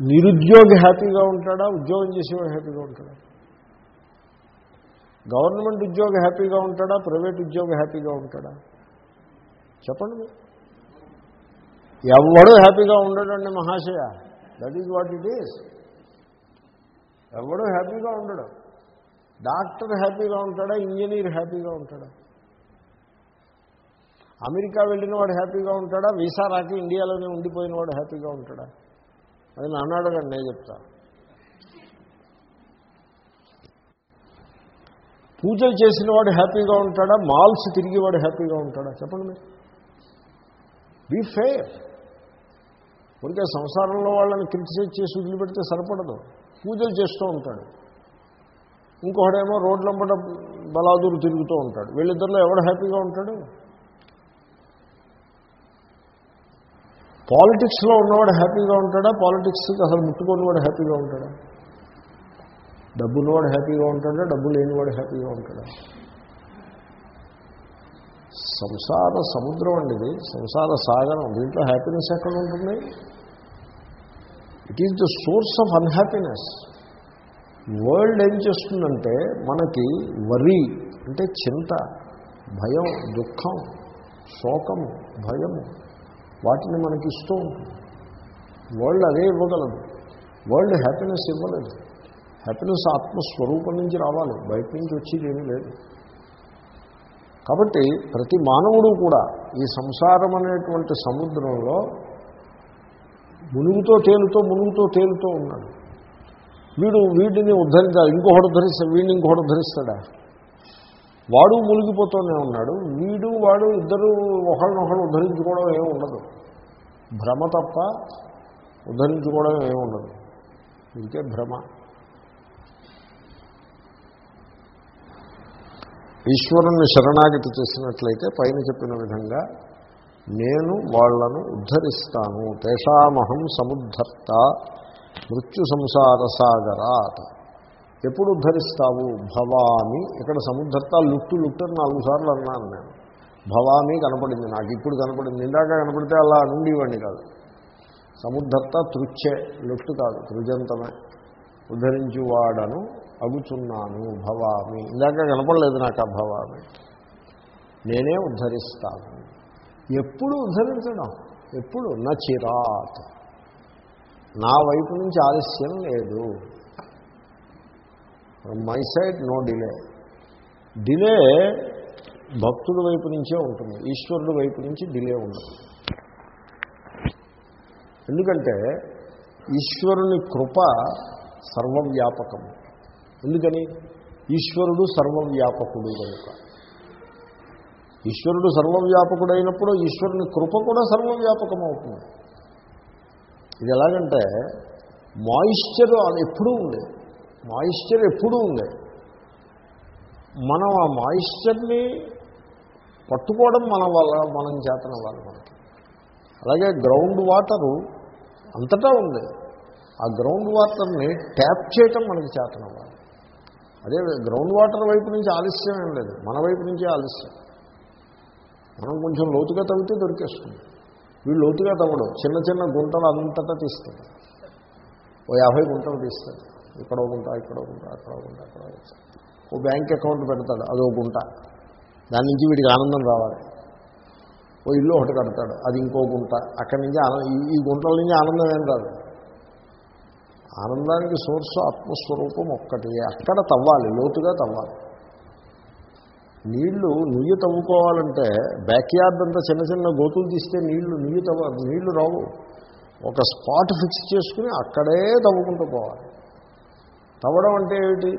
నిరుద్యోగి హ్యాపీగా ఉంటాడా? ఉద్యోగం చేసేవాడు హ్యాపీగా ఉంటాడా? గవర్నమెంట్ ఉద్యోగం హ్యాపీగా ఉంటాడా? ప్రైవేట్ ఉద్యోగం హ్యాపీగా ఉంటాడా? చెప్పండి. ఎవడు హ్యాపీగా ఉండడండి మహాశయ? That is what it is ఎవడు హ్యాపీగా ఉండడు? డాక్టర్ హ్యాపీగా ఉంటాడా? ఇంజనీర్ హ్యాపీగా ఉంటాడా? అమెరికా వెళ్ళిన వాడు హ్యాపీగా ఉంటాడా? వీసా రాకి ఇండియాలోనే ఉండిపోయిన వాడు హ్యాపీగా ఉంటాడా? అది నన్ను అడగండి నేను చెప్తా. పూజలు చేసిన వాడు హ్యాపీగా ఉంటాడా? మాల్స్ తిరిగేవాడు హ్యాపీగా ఉంటాడా? చెప్పండి. మీరు బీ ఫెయిర్ ఉంటే సంసారంలో వాళ్ళని క్రిటిసైజ్ చేసి వదిలిపెడితే సరిపడదు. పూజలు చేస్తూ ఉంటాడు. ఇంకొకడేమో రోడ్లంబట బలాదురు తిరుగుతూ ఉంటాడు. వీళ్ళిద్దరిలో ఎవడు హ్యాపీగా ఉంటాడు? పాలిటిక్స్లో ఉన్నవాడు హ్యాపీగా ఉంటాడా? పాలిటిక్స్కి అసలు ముట్టుకున్నవాడు హ్యాపీగా ఉంటాడా? డబ్బు ఉన్నవాడు హ్యాపీగా ఉంటాడా? డబ్బు లేనివాడు హ్యాపీగా ఉంటాడా? సంసార సముద్రం అండి ఇది. సంసార సాగరం. దీంట్లో హ్యాపీనెస్ ఎక్కడ ఉంటుంది? It is the source of unhappiness. World ఏం చేస్తుందంటే మనకి వరి అంటే చింత భయం దుఃఖం శోకము భయము. వాటిని మనకి ఇస్తూ ఉంటుంది వరల్డ్ అదే ఇవ్వగలదు. వరల్డ్ హ్యాపీనెస్ ఇవ్వలేదు. హ్యాపీనెస్ ఆత్మస్వరూపం నుంచి రావాలి. బయట నుంచి వచ్చేది ఏమీ లేదు. కాబట్టి ప్రతి మానవుడు కూడా ఈ సంసారం అనేటువంటి సముద్రంలో మునుగుతో తేలుతో మునుగుతో తేలుతూ ఉన్నాడు. వీడు వీడిని ఉద్ధరించాలి. ఇంకొకటి ఉద్ధరిస్తాడు. వీడిని ఇంకొకటి ఉద్ధరిస్తాడా? వాడు మునిగిపోతూనే ఉన్నాడు. వీడు వాడు ఇద్దరు ఒకళ్ళనొకళ్ళు ఉద్ధరించుకోవడం ఏమి ఉండదు. భ్రమ తప్ప ఉద్ధరించుకోవడం ఏమి ఉండదు. ఇంకే భ్రమ. ఈశ్వరుణ్ణి శరణాగతి చేసినట్లయితే పైన చెప్పిన విధంగా నేను వాళ్ళను ఉద్ధరిస్తాను. తేషామహం సముద్ధర్త మృత్యు సంసార సాగరాత్. ఎప్పుడు ఉద్ధరిస్తావు? భవామి ఇక్కడ సముద్ధర్త లుట్టు లుట్టు అని నాలుగు సార్లు అన్నాను నేను. భవామి కనపడింది నాకు ఇప్పుడు కనపడింది. ఇందాక కనపడితే అలా నుండివ్వండి కాదు. సముద్ధర్త తృచ్చే లొట్టు కాదు తృజంతమే. ఉద్ధరించువాడను అగుచున్నాను భవామి. ఇందాక కనపడలేదు నాకు ఆ భవామి. నేనే ఉద్ధరిస్తాను. ఎప్పుడు ఉద్ధరించడం? ఎప్పుడు? నా చిరాత్. నా వైపు నుంచి ఆలస్యం లేదు. My side no delay. Delay భక్తుడి వైపు నుంచే ఉంటుంది. ఈశ్వరుడు వైపు నుంచి డిలే ఉండదు. ఎందుకంటే ఈశ్వరుని కృప సర్వవ్యాపకం. ఎందుకని? ఈశ్వరుడు సర్వవ్యాపకుడు కనుక. ఈశ్వరుడు సర్వవ్యాపకుడైనప్పుడు ఈశ్వరుని కృప కూడా సర్వవ్యాపకం అవుతుంది ఇది ఎలాగంటే మాయిశ్చర్ అది ఎప్పుడూ ఉంది. మాయిశ్చర్ ఎప్పుడూ ఉంది. మనం ఆ మాయిశ్చర్ని పట్టుకోవడం మన వల్ల మనం చేతన వాళ్ళు మనకి. అలాగే గ్రౌండ్ వాటరు అంతటా ఉంది. ఆ గ్రౌండ్ వాటర్ని ట్యాప్ చేయటం మనకి చేతన వాళ్ళు అదే గ్రౌండ్ వాటర్ వైపు నుంచి ఆలస్యం ఏం లేదు. మన వైపు నుంచే ఆలస్యం. మనం కొంచెం లోతుగా తవ్వితే దొరికేస్తుంది. వీళ్ళు లోతుగా తవ్వడం. చిన్న చిన్న గుంటలు అంతటా తీస్తుంది ఓ యాభై గుంటలు తీస్తాడు. ఇక్కడ ఒక గుంట ఇక్కడ ఒక గుంట అక్కడ ఒక గుంట అక్కడ ఒక గుంట. ఓ బ్యాంక్ అకౌంట్ పెడతాడు. అదో గుంట. దాని నుంచి వీడికి ఆనందం రావాలి. ఓ ఇల్లు ఒకటి కడతాడు అది ఇంకో గుంట. అక్కడి నుంచి ఆనందం ఈ- ఈ గుంటల నుంచి ఆనందం ఏం రాదు. ఆనందానికి సోర్సు ఆత్మస్వరూపం ఒక్కటి. అక్కడ తవ్వాలి లోతుగా తవ్వాలి. నీళ్ళు నుయ్యి తవ్వుకోవాలంటే బ్యాక్యార్డ్ అంతా చిన్న చిన్న గోతులు తీస్తే నీళ్ళు నుయ్యి తవ్వ నీళ్ళు రావు. ఒక స్పాట్ ఫిక్స్ చేసుకుని అక్కడే తవ్వుకుంటూ పోవాలి. తవ్వడం అంటే ఏమిటి?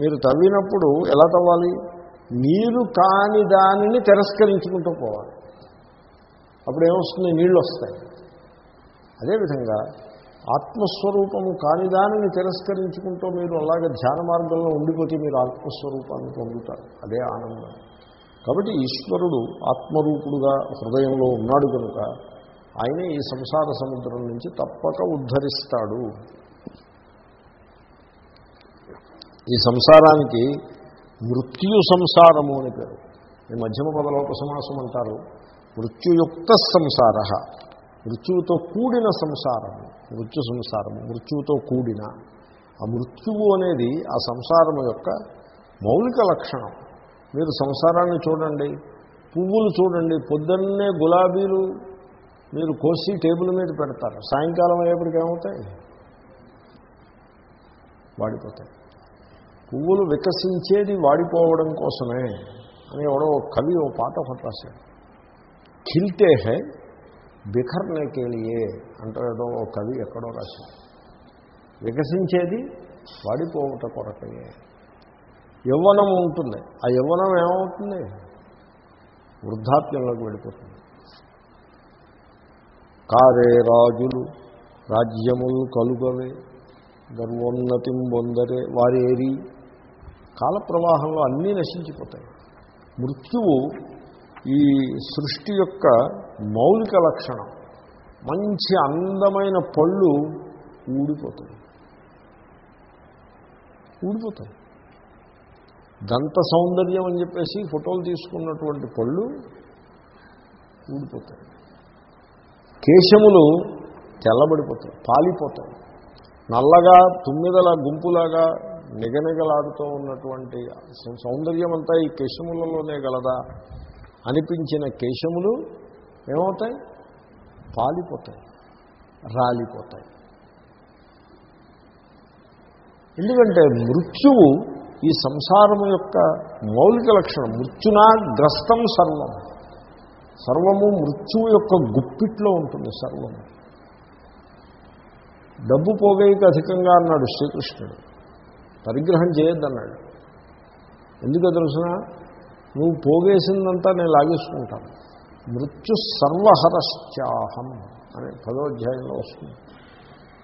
మీరు తవ్వినప్పుడు ఎలా తవ్వాలి? నీరు కాని దానిని తిరస్కరించుకుంటూ పోవాలి. అప్పుడు ఏమొస్తుంది నీళ్ళు వస్తాయి అదేవిధంగా ఆత్మస్వరూపము కాని దానిని తిరస్కరించుకుంటూ మీరు అలాగే ధ్యాన మార్గంలో ఉండిపోతే మీరు ఆత్మస్వరూపాన్ని పొందుతారు. అదే ఆనందం. కాబట్టి ఈశ్వరుడు ఆత్మరూపుడుగా హృదయంలో ఉన్నాడు కనుక ఆయన ఈ సంసార సముద్రం నుంచి తప్పక ఉద్ధరిస్తాడు. ఈ సంసారానికి మృత్యు సంసారము అని పేరు. ఈ మధ్యమ పదలోక సమాసం అంటారు. మృత్యుయుక్త సంసార. మృత్యువుతో కూడిన సంసారము. మృత్యు సంసారము. మృత్యువుతో కూడిన. ఆ మృత్యువు అనేది ఆ సంసారము యొక్క మౌలిక లక్షణం. మీరు సంసారాన్ని చూడండి. పువ్వులు చూడండి. పొద్దున్నే గులాబీలు మీరు కోసి టేబుల్ మీద పెడతారు. సాయంకాలం అయ్యేప్పటికి ఏమవుతాయి? వాడిపోతాయి. పువ్వులు వికసించేది వాడిపోవడం కోసమే అని ఎవడో ఒక కవి ఓ పాట ఒకటి రాశాడు. ఖిల్తే హై బిఖర్నే కేలియే అంటాడో ఓ కవి ఎక్కడో రాశాడు. వికసించేది వాడిపోవట కొరకయే. యవ్వనం ఉంటుంది. ఆ యవ్వనం ఏమవుతుంది? వృద్ధాప్యంలోకి వెళ్ళిపోతుంది. కారే రాజులు రాజ్యములు కలుగవే గర్వోన్నతిం బొందరే వారేరి కాల ప్రవాహంలో అన్నీ నశించిపోతాయి. మృత్యువు ఈ సృష్టి యొక్క మౌలిక లక్షణం. మంచి అందమైన పళ్ళు ఊడిపోతాయి. ఊడిపోతాయి. దంత సౌందర్యం అని చెప్పేసి ఫోటోలు తీసుకున్నటువంటి పళ్ళు ఊడిపోతాయి. కేశములు తెల్లబడిపోతాయి పాలిపోతాయి. నల్లగా తుమ్మిదల గుంపులాగా నిగనిగలాడుతూ ఉన్నటువంటి సౌందర్యం అంతా ఈ కేశములలోనే గలదా? అనిపించిన కేశములు ఏమవుతాయి? పాలిపోతాయి రాలిపోతాయి. ఎందుకంటే మృత్యువు ఈ సంసారము యొక్క మౌలిక లక్షణం మృత్యునా గ్రస్తం సర్వం. సర్వము మృత్యువు యొక్క గుప్పిట్లో ఉంటుంది సర్వము. డబ్బు పోగేయక అధికంగా అన్నాడు శ్రీకృష్ణుడు. పరిగ్రహం చేయొద్దన్నాడు. ఎందుకో తెలుసిన? నువ్వు పోగేసిందంతా నేను లాగేసుకుంటాను మృత్యు సర్వహరశ్చాహం అని పదో అధ్యాయంలో వస్తుంది.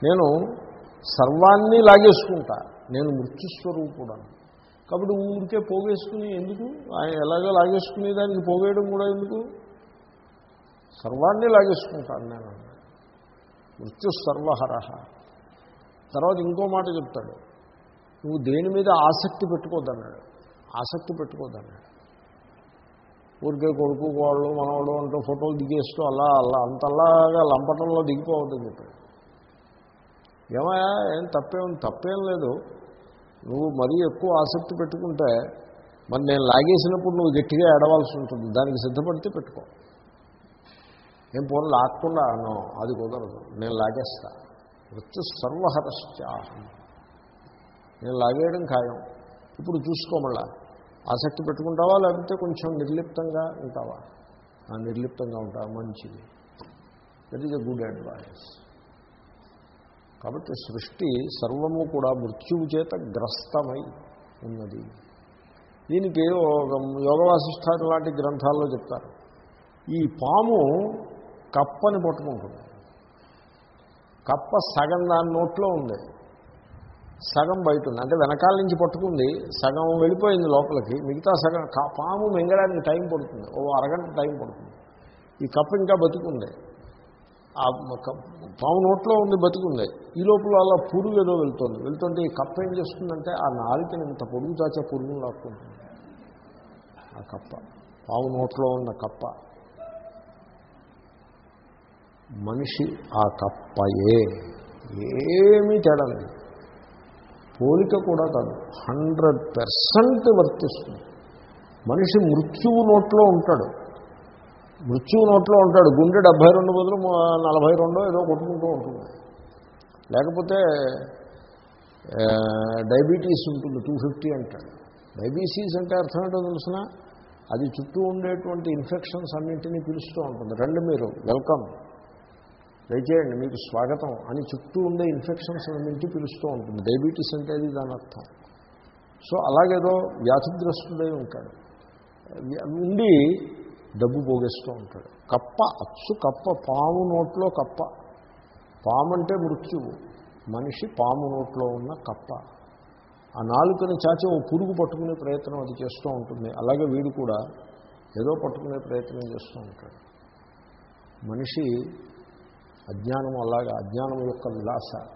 నేను సర్వాన్ని లాగేసుకుంటా. నేను మృత్యుస్వరూపుడను కాబట్టి ఊరికే పోగేసుకుని ఎందుకు? ఆయన ఎలాగో లాగేసుకునే దానికి పోగేయడం కూడా ఎందుకు? సర్వాన్ని లాగేసుకుంటాను నేను మృత్యు సర్వహర. తర్వాత ఇంకో మాట చెప్తాడు. నువ్వు దేని మీద ఆసక్తి పెట్టుకోద్దన్నాడు. ఆసక్తి పెట్టుకోద్దన్నాడు. ఊరికే కొడుకు వాళ్ళు మనవాళ్ళు అంటూ ఫోటోలు దిగేస్తూ అలా అలా అంతలాగా లంపటంలో దిగిపోవద్దని చెప్పాడు. ఏమయ్యా ఏం తప్పేం తప్పేం లేదు. నువ్వు మరీ ఎక్కువ ఆసక్తి పెట్టుకుంటే మరి నేను లాగేసినప్పుడు నువ్వు గట్టిగా ఎడవలసి ఉంటుంది. దానికి సిద్ధపడితే పెట్టుకో. ఏం పోను లాక్కుండా అన్నాం అది కుదరదు. నేను లాగేస్తా. వృత్తి సర్వహరశ్చాహం. నేను లాగేయడం ఖాయం. ఇప్పుడు చూసుకో ఆసక్తి పెట్టుకుంటావా? లేకపోతే కొంచెం నిర్లిప్తంగా ఉంటావా? నిర్లిప్తంగా ఉంటావా? మంచిది. That is a good advice కాబట్టి సృష్టి సర్వము కూడా మృత్యువు చేత గ్రస్తమై ఉన్నది. దీనికి ఒక యోగ లాంటి గ్రంథాల్లో చెప్తారు. ఈ పాము కప్పని పట్టుకుంటుంది. కప్ప సగం దాని నోట్లో ఉంది. సగం బయట ఉంది. అంటే వెనకాల నుంచి పట్టుకుంది సగం వెళ్ళిపోయింది లోపలికి. మిగతా సగం కా- పాము మింగడానికి టైం పడుతుంది. ఓ అరగంట టైం పడుతుంది. ఈ కప్ప ఇంకా బతుకుంది. ఆ పాము నోట్లో ఉంది బతుకుంది. ఈ లోపల అలా పురుగు ఏదో వెళ్తుంది. వెళ్తుంటే ఈ కప్ప ఏం చేస్తుందంటే ఆ నాలుకని ఇంత పొడుగు చాచే పురుగును లాక్కుంటుంది. ఆ కప్ప. పాము నోట్లో ఉన్న కప్ప. మనిషి ఆ కప్పయే. ఏమీ తేడా లేదు. పోలిక కూడా కాదు. హండ్రెడ్ పర్సెంట్ వర్తిస్తుంది. మనిషి మృత్యువు నోట్లో ఉంటాడు. మృత్యువు నోట్లో ఉంటాడు. గుండె డెబ్భై రెండు బదులు నలభై రెండో ఏదో కొట్టుకుంటూ ఉంటుంది. లేకపోతే డైబెటీస్ డయాబెటీస్ ఉంటుంది టూ ఫిఫ్టీ అంటాడు. డయాబెటీస్ అంటే అర్థం ఏంటో అది చుట్టూ ఉండేటువంటి ఇన్ఫెక్షన్స్ అన్నింటినీ పిలుస్తూ ఉంటుంది. రండి మీరు వెల్కమ్. దయచేయండి మీకు స్వాగతం అని చుట్టూ ఉండే ఇన్ఫెక్షన్స్ అన్నింటి పిలుస్తూ ఉంటుంది. డయాబెటీస్ అంటే అది దాని అర్థం. సో అలాగేదో వ్యాధిగ్రస్తుడై ఉంటాడు. ఉండి డబ్బు పోగేస్తూ ఉంటాడు. కప్ప అచ్చు కప్ప పాము నోట్లో కప్ప. పాము అంటే మృత్యువు. మనిషి పాము నోట్లో ఉన్న కప్ప. ఆ నాలుకని చాచి ఓ పురుగు పట్టుకునే ప్రయత్నం అది చేస్తూ ఉంటుంది. అలాగే వీడు కూడా ఏదో పట్టుకునే ప్రయత్నం చేస్తూ ఉంటాడు. మనిషి అజ్ఞానం అలాగా అజ్ఞానం యొక్క విలాస.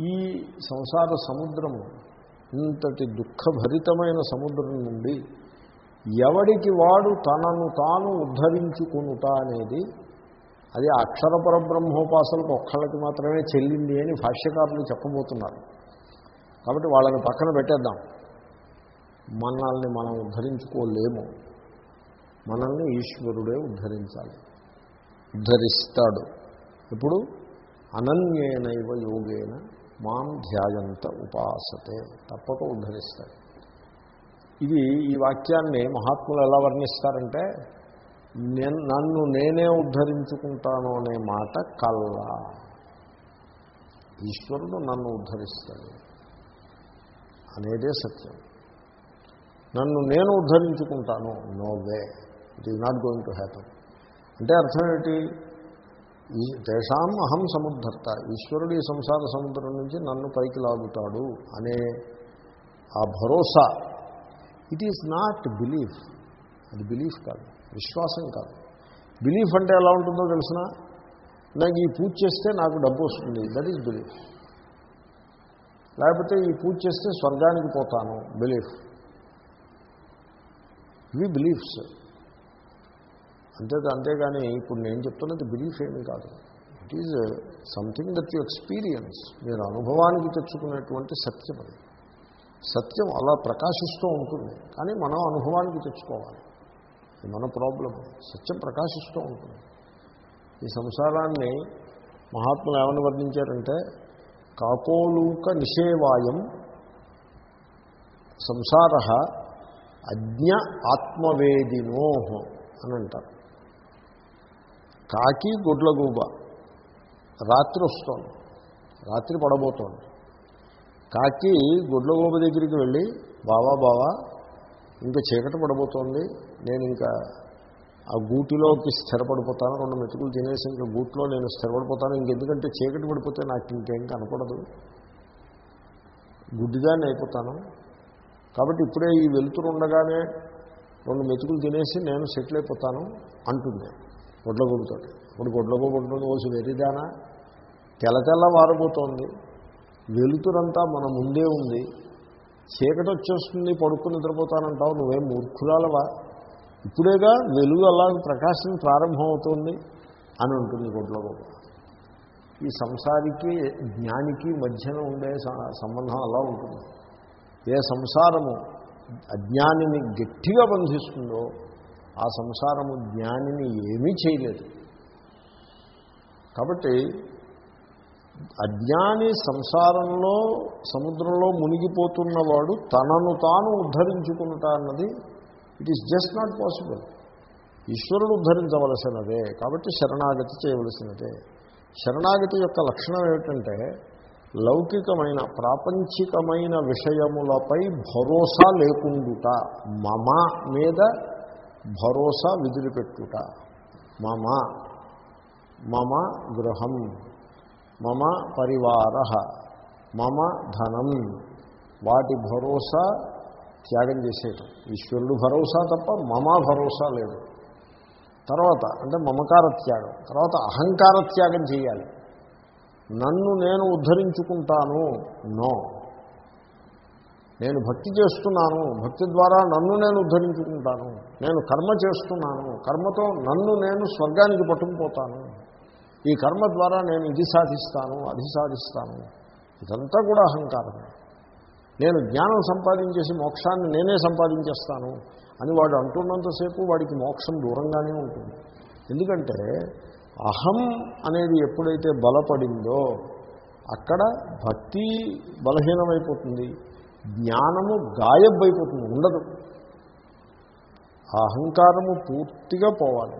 ఈ సంసార సముద్రము ఇంతటి దుఃఖభరితమైన సముద్రం నుండి ఎవడికి వాడు తనను తాను ఉద్ధరించుకునుట అనేది అది అక్షర పరబ్రహ్మోపాసనకు ఒక్కళ్ళకి మాత్రమే చెల్లింది అని భాష్యకారులు చెప్పబోతున్నారు. కాబట్టి వాళ్ళని పక్కన పెట్టేద్దాం. మనల్ని మనం ఉద్ధరించుకోలేము. మనల్ని ఈశ్వరుడే ఉద్ధరించాలి. ఉద్ధరిస్తాడు. ఇప్పుడు అనన్యేనైవ యోగేన మాం ధ్యాయంత ఉపాసతే తప్పక ఉద్ధరిస్తాడు ఇది ఈ వాక్యాన్ని మహాత్ములు ఎలా వర్ణిస్తారంటే నేను నన్ను నేనే ఉద్ధరించుకుంటాను అనే మాట కల్లా. ఈశ్వరుడు నన్ను ఉద్ధరిస్తాడు అనేదే సత్యం. నన్ను నేను ఉద్ధరించుకుంటాను. No way. It is not going to happen. అంటే అర్థం ఏమిటి? ఈ తేషాం అహం సముద్ధర్త ఈశ్వరుడు ఈ సంసార సముద్రం నుంచి నన్ను పైకి లాగుతాడు అనే ఆ భరోసా. ఇట్ ఈజ్ నాట్ బిలీఫ్ అది బిలీఫ్ కాదు విశ్వాసం కాదు. బిలీఫ్ అంటే ఎలా ఉంటుందో తెలిసిన? నాకు ఈ పూజ చేస్తే నాకు డబ్బు వస్తుంది. దట్ ఈజ్ బిలీఫ్ లేకపోతే ఈ పూజ చేస్తే స్వర్గానికి పోతాను. బిలీఫ్ ఇవి బిలీఫ్స్ అంతే అంతేగాని ఇప్పుడు నేను చెప్తున్నది బిలీఫ్ ఏమీ కాదు. It is something that you experience మీరు అనుభవానికి తెచ్చుకునేటువంటి సత్యం అది. సత్యం అలా ప్రకాశిస్తూ ఉంటుంది కానీ మనం అనుభవానికి తెచ్చుకోవాలి. మన ప్రాబ్లం సత్యం ప్రకాశిస్తూ ఉంటుంది. ఈ సంసారాన్ని మహాత్ములు ఏమని వర్ణించారంటే కాకోలూక నిషేవాయం సంసార అజ్ఞ ఆత్మవేదినో అని అంటారు. కాకి గుడ్లగూబ రాత్రి వస్తోంది. రాత్రి పడబోతోంది. కాకి గుడ్లగూబ దగ్గరికి వెళ్ళి బావా బావా ఇంకా చీకటి పడబోతోంది. నేను ఇంకా ఆ గూటిలోకి స్థిరపడిపోతాను. రెండు మెతుకులు తినేసి ఇంకా గూట్లో నేను స్థిరపడిపోతాను. ఇంకెందుకంటే చీకటి పడిపోతే నాకు ఇంకేం కనపడదు. గుడ్డిదాన్ని అయిపోతాను. కాబట్టి ఇప్పుడే ఈ వెలుతురు ఉండగానే రెండు మెతుకులు తినేసి నేను సెటిల్ అయిపోతాను అంటుంది. గొడ్లగూబుతో ఇప్పుడు గొడ్లగూబు ఉంటుంది ఓసి వెరిదానా తెల్ల తెల్ల వారబోతోంది. వెలుతురంతా మన ముందే ఉంది. చీకటి వచ్చేస్తుంది పడుకుని నిద్రపోతానంటావు నువ్వేం మూర్ఖురాలవా? ఇప్పుడేగా వెలుగు అలా ప్రకాశం ప్రారంభమవుతుంది అని ఉంటుంది గొడ్లగూబ ఈ సంసారికి జ్ఞానికి మధ్యన ఉండే సంబంధం అలా ఉంటుంది. ఏ సంసారము అజ్ఞానిని గట్టిగా బంధిస్తుందో ఆ సంసారము జ్ఞానిని ఏమీ చేయలేదు. కాబట్టి అజ్ఞాని సంసారంలో సముద్రంలో మునిగిపోతున్నవాడు తనను తాను ఉద్ధరించుకుంటా అన్నది it is just not possible ఈశ్వరుడు ఉద్ధరించవలసినదే. కాబట్టి శరణాగతి చేయవలసినదే. శరణాగతి యొక్క లక్షణం ఏమిటంటే లౌకికమైన ప్రాపంచికమైన విషయములపై భరోసా లేకుండుట మమ మీద భరోసా విదిలిపెట్టుట. మమ మమ గృహం మమ పరివార మమ ధనం. వాటి భరోసా త్యాగం చేసేయటం. ఈశ్వరుడు భరోసా తప్ప మమ భరోసా లేదు. తర్వాత అంటే మమకార త్యాగం. తర్వాత అహంకార త్యాగం చేయాలి. నన్ను నేను ఉద్ధరించుకుంటాను. నో. నేను భక్తి చేస్తున్నాను భక్తి ద్వారా నన్ను నేను ఉద్ధరించుకుంటాను నేను కర్మ చేస్తున్నాను కర్మతో నన్ను నేను స్వర్గానికి పట్టుకుపోతాను. ఈ కర్మ ద్వారా నేను ఇది సాధిస్తాను అది సాధిస్తాను. ఇదంతా కూడా అహంకారమే నేను జ్ఞానం సంపాదించేసి మోక్షాన్ని నేనే సంపాదించేస్తాను అని వాడు అంటున్నంతసేపు వాడికి మోక్షం దూరంగానే ఉంటుంది. ఎందుకంటే అహం అనేది ఎప్పుడైతే బలపడిందో అక్కడ భక్తి బలహీనమైపోతుంది. జ్ఞానము గాయబ్బైపోతుంది ఉండదు. ఆ అహంకారము పూర్తిగా పోవాలి.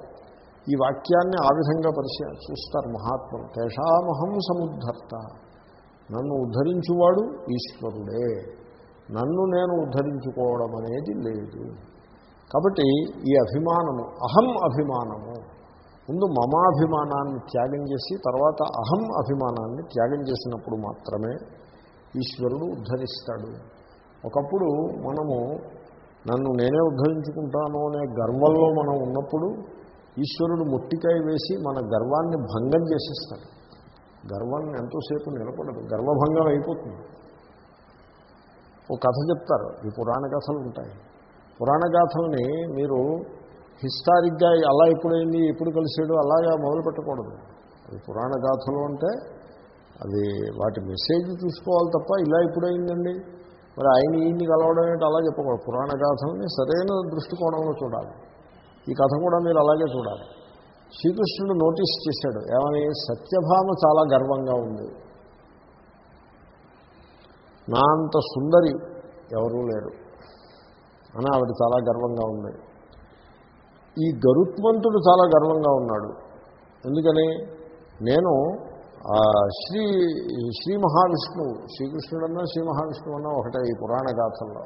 ఈ వాక్యాన్ని ఆ విధంగా పరిశీ చూస్తారు మహాత్ములు. తేషామహం సముద్ధర్త. నన్ను ఉద్ధరించువాడు ఈశ్వరుడే. నన్ను నేను ఉద్ధరించుకోవడం అనేది లేదు. కాబట్టి ఈ అభిమానము అహం అభిమానము ముందు మమాభిమానాన్ని త్యాగం చేసి తర్వాత అహం అభిమానాన్ని త్యాగం చేసినప్పుడు మాత్రమే ఈశ్వరుడు ఉద్ధరిస్తాడు. ఒకప్పుడు మనము నన్ను నేనే ఉద్ధరించుకుంటాను అనే గర్వంలో మనం ఉన్నప్పుడు ఈశ్వరుడు ముట్టికాయ వేసి మన గర్వాన్ని భంగం చేసేస్తాడు. గర్వాన్ని ఎంతోసేపు నిలబడదు గర్వభంగం అయిపోతుంది. ఓ కథ చెప్తారు ఈ పురాణ కథలు ఉంటాయి. పురాణ గాథల్ని మీరు హిస్టారిక్గా అలా ఎప్పుడైంది ఎప్పుడు కలిసాడు అలాగా మొదలు పెట్టకూడదు అది పురాణ గాథలు అంటే అది వాటి మెసేజ్ చూసుకోవాలి తప్ప ఇలా ఇప్పుడైందండి మరి ఆయన ఈయన్ని కలవడం ఏంటి అలా చెప్పకూడదు. పురాణ గాథల్ని సరైన దృష్టికోణంలో చూడాలి. ఈ కథ కూడా మీరు అలాగే చూడాలి. శ్రీకృష్ణుడు నోటీస్ చేశాడు ఏమని? సత్యభామ చాలా గర్వంగా ఉంది. నా అంత సుందరి ఎవరూ లేరు. అని ఆవిడ చాలా గర్వంగా ఉంది. ఈ గరుత్మంతుడు చాలా గర్వంగా ఉన్నాడు. ఎందుకని? నేను శ్రీ శ్రీ మహావిష్ణువు శ్రీకృష్ణుడన్నా శ్రీ మహావిష్ణువు అన్నా ఒకటే ఈ పురాణ గాథల్లో.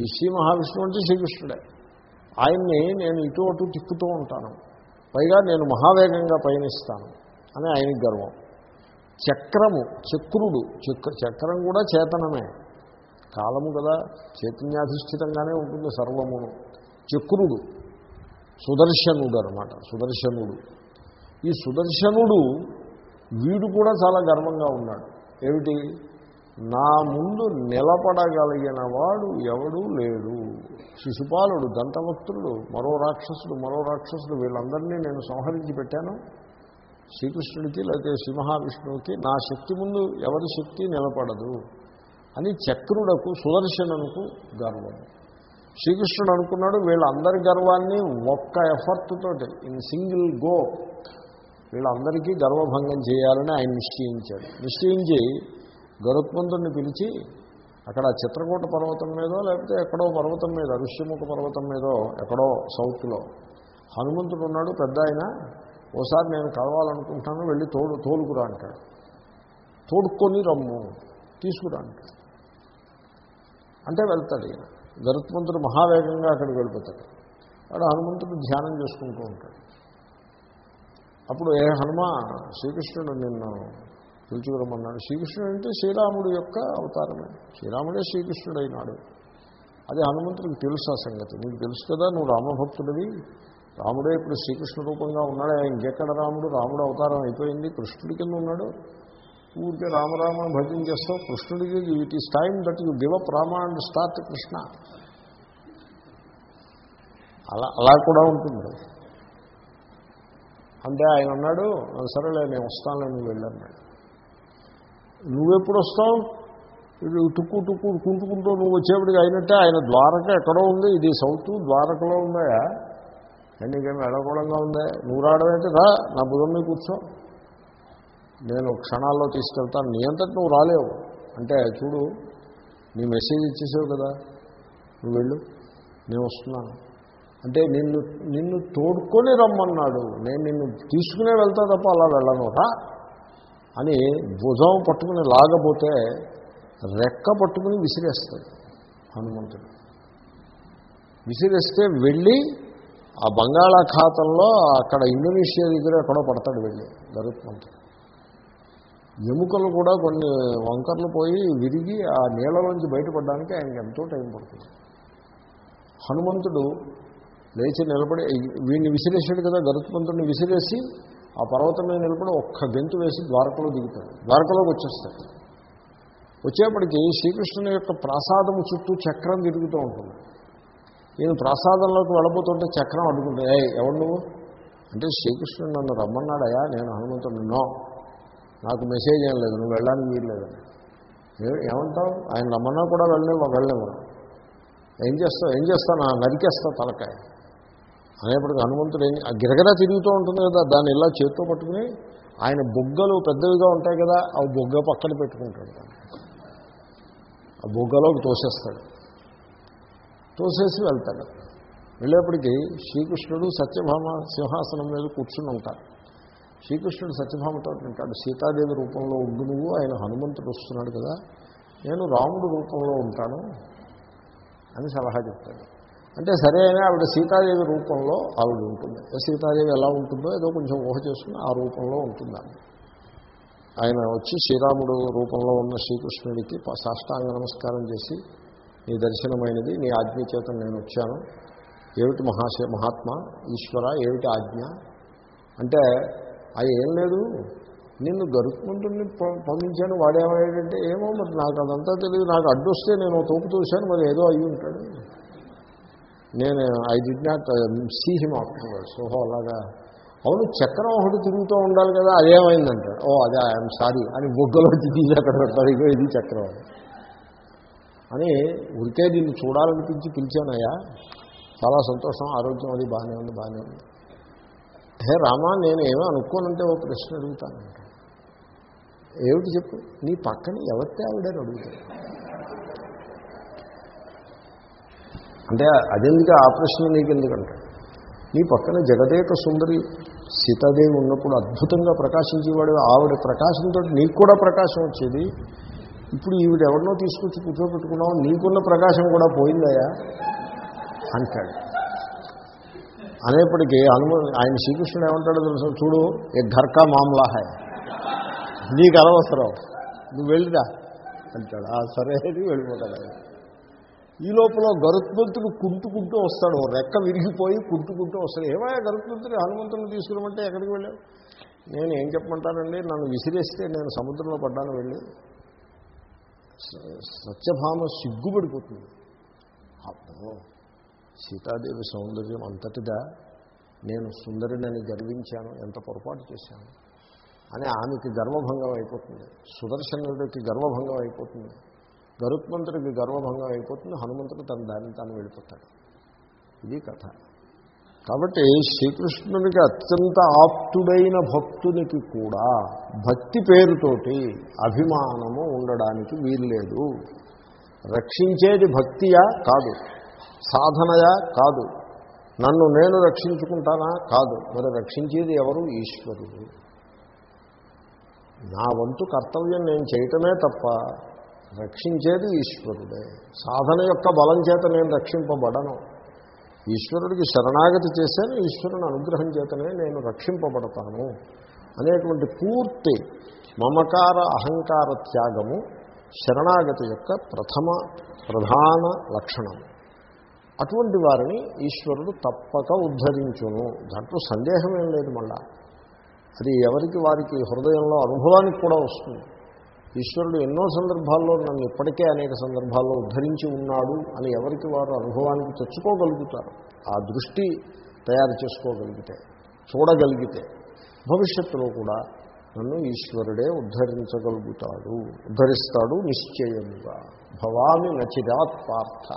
ఈ శ్రీ మహావిష్ణువు అంటే శ్రీకృష్ణుడే. ఆయన్ని నేను ఇటు అటు తిప్పుతూ ఉంటాను. పైగా నేను మహావేగంగా పయనిస్తాను అని ఆయనకి గర్వం. చక్రము చక్రుడు చక్ర చక్రం కూడా చేతనమే. కాలము కదా చైతన్యాధిష్ఠితంగానే ఉంటుంది సర్వమును. చక్రుడు సుదర్శనుడు అనమాట సుదర్శనుడు. ఈ సుదర్శనుడు వీడు కూడా చాలా గర్వంగా ఉన్నాడు. ఏమిటి? నా ముందు నిలబడగలిగిన వాడు ఎవడూ లేడు. శిశుపాలుడు దంతవక్తుడు మరో రాక్షసుడు మరో రాక్షసుడు వీళ్ళందరినీ నేను సంహరించి పెట్టాను. శ్రీకృష్ణుడికి లేకపోతే సింహావిష్ణువుకి నా శక్తి ముందు ఎవరి శక్తి నిలబడదు అని చక్రుడకు సుదర్శనకు గర్వం. శ్రీకృష్ణుడు అనుకున్నాడు వీళ్ళందరి గర్వాన్ని ఒక్క ఎఫర్ట్ తోటి ఇన్ సింగిల్ గో వీళ్ళందరికీ గర్వభంగం చేయాలని ఆయన నిశ్చయించాడు. నిశ్చయించి గరుత్మంతుడిని పిలిచి అక్కడ చిత్రకూట పర్వతం మీదో లేకపోతే ఎక్కడో పర్వతం మీద ఋష్యముఖ పర్వతం మీదో ఎక్కడో సౌత్లో హనుమంతుడు ఉన్నాడు పెద్ద ఆయన. ఓసారి నేను కలవాలనుకుంటాను వెళ్ళి తోడు తోలుకురా అంటాడు. తోడుకొని రమ్ము తీసుకురా అంటాడు. అంటే వెళ్తాడు ఈయన. గరుత్మంతుడు మహావేగంగా అక్కడికి వెళ్ళిపోతాడు. వాడు హనుమంతుడు ధ్యానం చేసుకుంటూ ఉంటాడు. అప్పుడు ఏ హనుమ శ్రీకృష్ణుడు నిన్ను పిలుచుకురమ్మన్నాడు. శ్రీకృష్ణుడు అంటే శ్రీరాముడు యొక్క అవతారమే. శ్రీరాముడే శ్రీకృష్ణుడైనాడు. అది హనుమంతుడికి తెలుసు ఆ సంగతి. నీకు తెలుసు కదా నువ్వు రామభక్తుడివి. రాముడే ఇప్పుడు శ్రీకృష్ణ రూపంగా ఉన్నాడు. ఇంకెక్కడ రాముడు? రాముడు అవతారం అయిపోయింది. కృష్ణుడి కింద ఉన్నాడు. ఊరికే రామరామ భజన చేస్తావు. కృష్ణుడికి it is time that you give up Rama and start Krishna. అలా అలా కూడా ఉంటుంది. అంటే ఆయన అన్నాడు సరేలే నేను వస్తానులే నువ్వు వెళ్ళన్నాడు నువ్వెప్పుడు వస్తావు తుక్కు టుక్కు టుక్కు కుంటుకుంటూ నువ్వు వచ్చేప్పటికి అయినట్టే ఆయన ద్వారక ఎక్కడో ఉంది ఇది సౌత్ ద్వారకలో ఉందాయా? నీకేం వెళ్ళకూడంగా ఉందే? నువ్వు రావడమేంటి రా నా బుధం మీద కూర్చో. నేను క్షణాల్లో తీసుకెళ్తాను. నీ అంతటి నువ్వు రాలేవు. అంటే చూడు నీ మెసేజ్ ఇచ్చేసావు కదా. నువ్వు వెళ్ళు. నేను వస్తున్నాను. అంటే నిన్ను నిన్ను తోడుకొని రమ్మన్నాడు. నేను నిన్ను తీసుకునే వెళ్తా తప్ప అలా వెళ్ళను రా అని భుజం పట్టుకుని లాగబోతే రెక్క పట్టుకుని విసిరేస్తాడు హనుమంతుడు. విసిరేస్తే వెళ్ళి ఆ బంగాళాఖాతంలో అక్కడ ఇండోనేషియా దగ్గర ఎక్కడో పడతాడు వెళ్ళి గరుత్మంతుడు. ఎముకలు కూడా కొన్ని వంకర్లు పోయి విరిగి ఆ నీళ్ళలోంచి బయటపడడానికి ఆయనకి ఎంతో టైం పడుతుంది. హనుమంతుడు లేచి నిలబడి వీడిని విసిరేసాడు కదా గరుత్మంతుడిని విసిరేసి ఆ పర్వతం మీద నిలబడి ఒక్క గెంతు వేసి ద్వారకలో దిగుతాడు. ద్వారకలోకి వచ్చేస్తాడు. వచ్చేప్పటికి శ్రీకృష్ణుని యొక్క ప్రసాదము చుట్టూ చక్రం తిరుగుతూ ఉంటుంది. నేను ప్రసాదంలోకి వెళ్ళబోతుంటే చక్రం అడుగుతుంది ఏ ఎవరు నువ్వు? అంటే శ్రీకృష్ణుడు నన్ను రమ్మన్నాడయా? నేను హనుమంతుడు నో. నాకు మెసేజ్ ఏం లేదు. నువ్వు వెళ్ళడానికి వీల్లేదని ఏమంటావు? ఆయన రమ్మన్నా కూడా వెళ్ళలేవు వెళ్ళలేము ఏం చేస్తావు ఏం చేస్తాను? నరికేస్తా తలకాయ. అనేప్పటికీ హనుమంతుడు ఏం గిరగరా తిరుగుతూ ఉంటుంది కదా దాన్ని ఇలా చేత్తో పట్టుకుని ఆయన బొగ్గలు పెద్దవిగా ఉంటాయి కదా ఆ బొగ్గ పక్కన పెట్టుకుంటాడు ఆ బొగ్గలోకి తోసేస్తాడు. తోసేసి వెళ్తాడు. వెళ్ళేప్పటికీ శ్రీకృష్ణుడు సత్యభామ సింహాసనం మీద కూర్చుని ఉంటారు శ్రీకృష్ణుడు సత్యభామతో ఉంటాడు సీతాదేవి రూపంలో ఉండు నువ్వు ఆయన హనుమంతుడు వస్తున్నాడు కదా నేను రాముడు రూపంలో ఉంటాను అని సలహా చెప్తాడు. అంటే సరే అయినా ఆవిడ సీతాదేవి రూపంలో ఆవిడ ఉంటుంది. సీతాదేవి ఎలా ఉంటుందో ఏదో కొంచెం ఊహ చేసుకుని ఆ రూపంలో ఉంటుంది ఆమె ఆయన వచ్చి శ్రీరాముడు రూపంలో ఉన్న శ్రీకృష్ణుడికి సాష్టాంగ నమస్కారం చేసి నీ దర్శనమైనది నీ ఆజ్ఞ చేత నేను వచ్చాను. ఏమిటి మహాశయ మహాత్మ? ఈశ్వర ఏమిటి ఆజ్ఞ? అంటే అది ఏం లేదు. నిన్ను గరుక్కుంటుని పంపించాను. వాడేమయ్యాడంటే ఏమో మరి నాకు అదంతా తెలియదు నాకు అడ్డొస్తే నేను తోపు చూశాను మరి ఏదో అయ్యి ఉంటాడు. నేను I did not see him afterwards ఓహో అలాగా. అవును చక్రం ఒకటి తిరుగుతూ ఉండాలి కదా అదేమైందంటాడు ఓ అదే ఐఎమ్ సారీ అని బొగ్గలో తీసి అక్కడ పెడతాడు ఇగో ఇది చక్రం. అని ఉరికే దీన్ని చూడాలనిపించి పిలిచానయ్యా. చాలా సంతోషం ఆరోగ్యం అది బాగానే ఉంది బాగానే ఉంది. హే రామా నేను ఏమో అనుకోనంటే ఓ ప్రశ్న అడుగుతానంట. ఏమిటి చెప్పు? నీ పక్కన ఎవరితే ఆవిడని అడుగుతాను అంటే అదెందుకు ఆ ప్రశ్న నీకు ఎందుకంటే నీ పక్కన జగదేక సుందరి సీతాదేవి ఉన్నప్పుడు అద్భుతంగా ప్రకాశించేవాడు. ఆవిడ ప్రకాశంతో నీకు కూడా ప్రకాశం వచ్చేది. ఇప్పుడు ఈవిడ ఎవరినో తీసుకొచ్చి కూర్చోబెట్టుకున్నావు. నీకున్న ప్రకాశం కూడా పోయిందయా అంటాడు. అనేప్పటికీ హనుమ ఆయన శ్రీకృష్ణుడు ఏమంటాడో తెలుసు? చూడు ఏ ఘర్కా మామలా హాయ్ నీకు అనవసరం నువ్వు వెళ్ళిరా అంటాడు. సరే అని వెళ్ళిపోతాడు ఈ లోపల గరుత్మంతుడు కుంటుకుంటూ వస్తాడు. రెక్క విరిగిపోయి కుంటుకుంటూ వస్తాడు. ఏమయ్యా గరుత్మంతుడు హనుమంతుని తీసుకురమంటే ఎక్కడికి వెళ్ళావు? నేను ఏం చెప్పమంటానండి? నన్ను విసిరేస్తే నేను సముద్రంలో పడ్డాను వెళ్ళి. సత్యభామ సిగ్గుపడిపోతుంది. అబ్బో సీతాదేవి సౌందర్యం అంతటిదా? నేను సుందరిని గర్వించాను. ఎంత పొరపాటు చేశాను? అని ఆమెకి గర్వభంగం అయిపోతుంది. సుదర్శనుడికి గర్వభంగం అయిపోతుంది. గరుత్మంతుడికి గర్వభంగం అయిపోతుంది హనుమంతుడు తన దాన్ని తాను వెళ్ళిపోతాడు. ఇది కథ. కాబట్టి శ్రీకృష్ణునికి అత్యంత ఆప్తుడైన భక్తునికి కూడా భక్తి పేరుతోటి అభిమానము ఉండడానికి వీల్లేదు. రక్షించేది భక్తియా? కాదు. సాధనయా? కాదు. నన్ను నేను రక్షించుకుంటానా? కాదు. మరి రక్షించేది ఎవరు? ఈశ్వరుడు. నా వంతు కర్తవ్యం నేను చేయటమే తప్ప రక్షించేది ఈశ్వరుడే. సాధన యొక్క బలం చేత నేను రక్షింపబడను. ఈశ్వరుడికి శరణాగతి చేశాను ఈశ్వరుని అనుగ్రహం చేతనే నేను రక్షింపబడతాను. అనేటువంటి పూర్తి మమకార అహంకార త్యాగము శరణాగతి యొక్క ప్రథమ ప్రధాన లక్షణం. అటువంటి వారిని ఈశ్వరుడు తప్పక ఉద్ధరించును. దాంట్లో సందేహం ఏం లేదు మళ్ళా. అది ఎవరికి వారికి హృదయంలో అనుభవానికి కూడా వస్తుంది. ఈశ్వరుడు ఎన్నో సందర్భాల్లో నన్ను ఇప్పటికే అనేక సందర్భాల్లో ఉద్ధరించి ఉన్నాడు అని ఎవరికి వారు అనుభవానికి తెచ్చుకోగలుగుతారు. ఆ దృష్టి తయారు చేసుకోగలిగితే చూడగలిగితే భవిష్యత్తులో కూడా నన్ను ఈశ్వరుడే ఉద్ధరించగలుగుతాడు ఉద్ధరిస్తాడు నిశ్చయముగా భవామి నచిరాత్ పార్థ.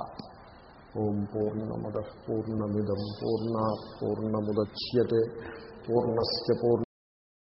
ఓం పూర్ణమద పూర్ణమిదం పూర్ణ పూర్ణముద్యతే పూర్ణస్ పూర్ణ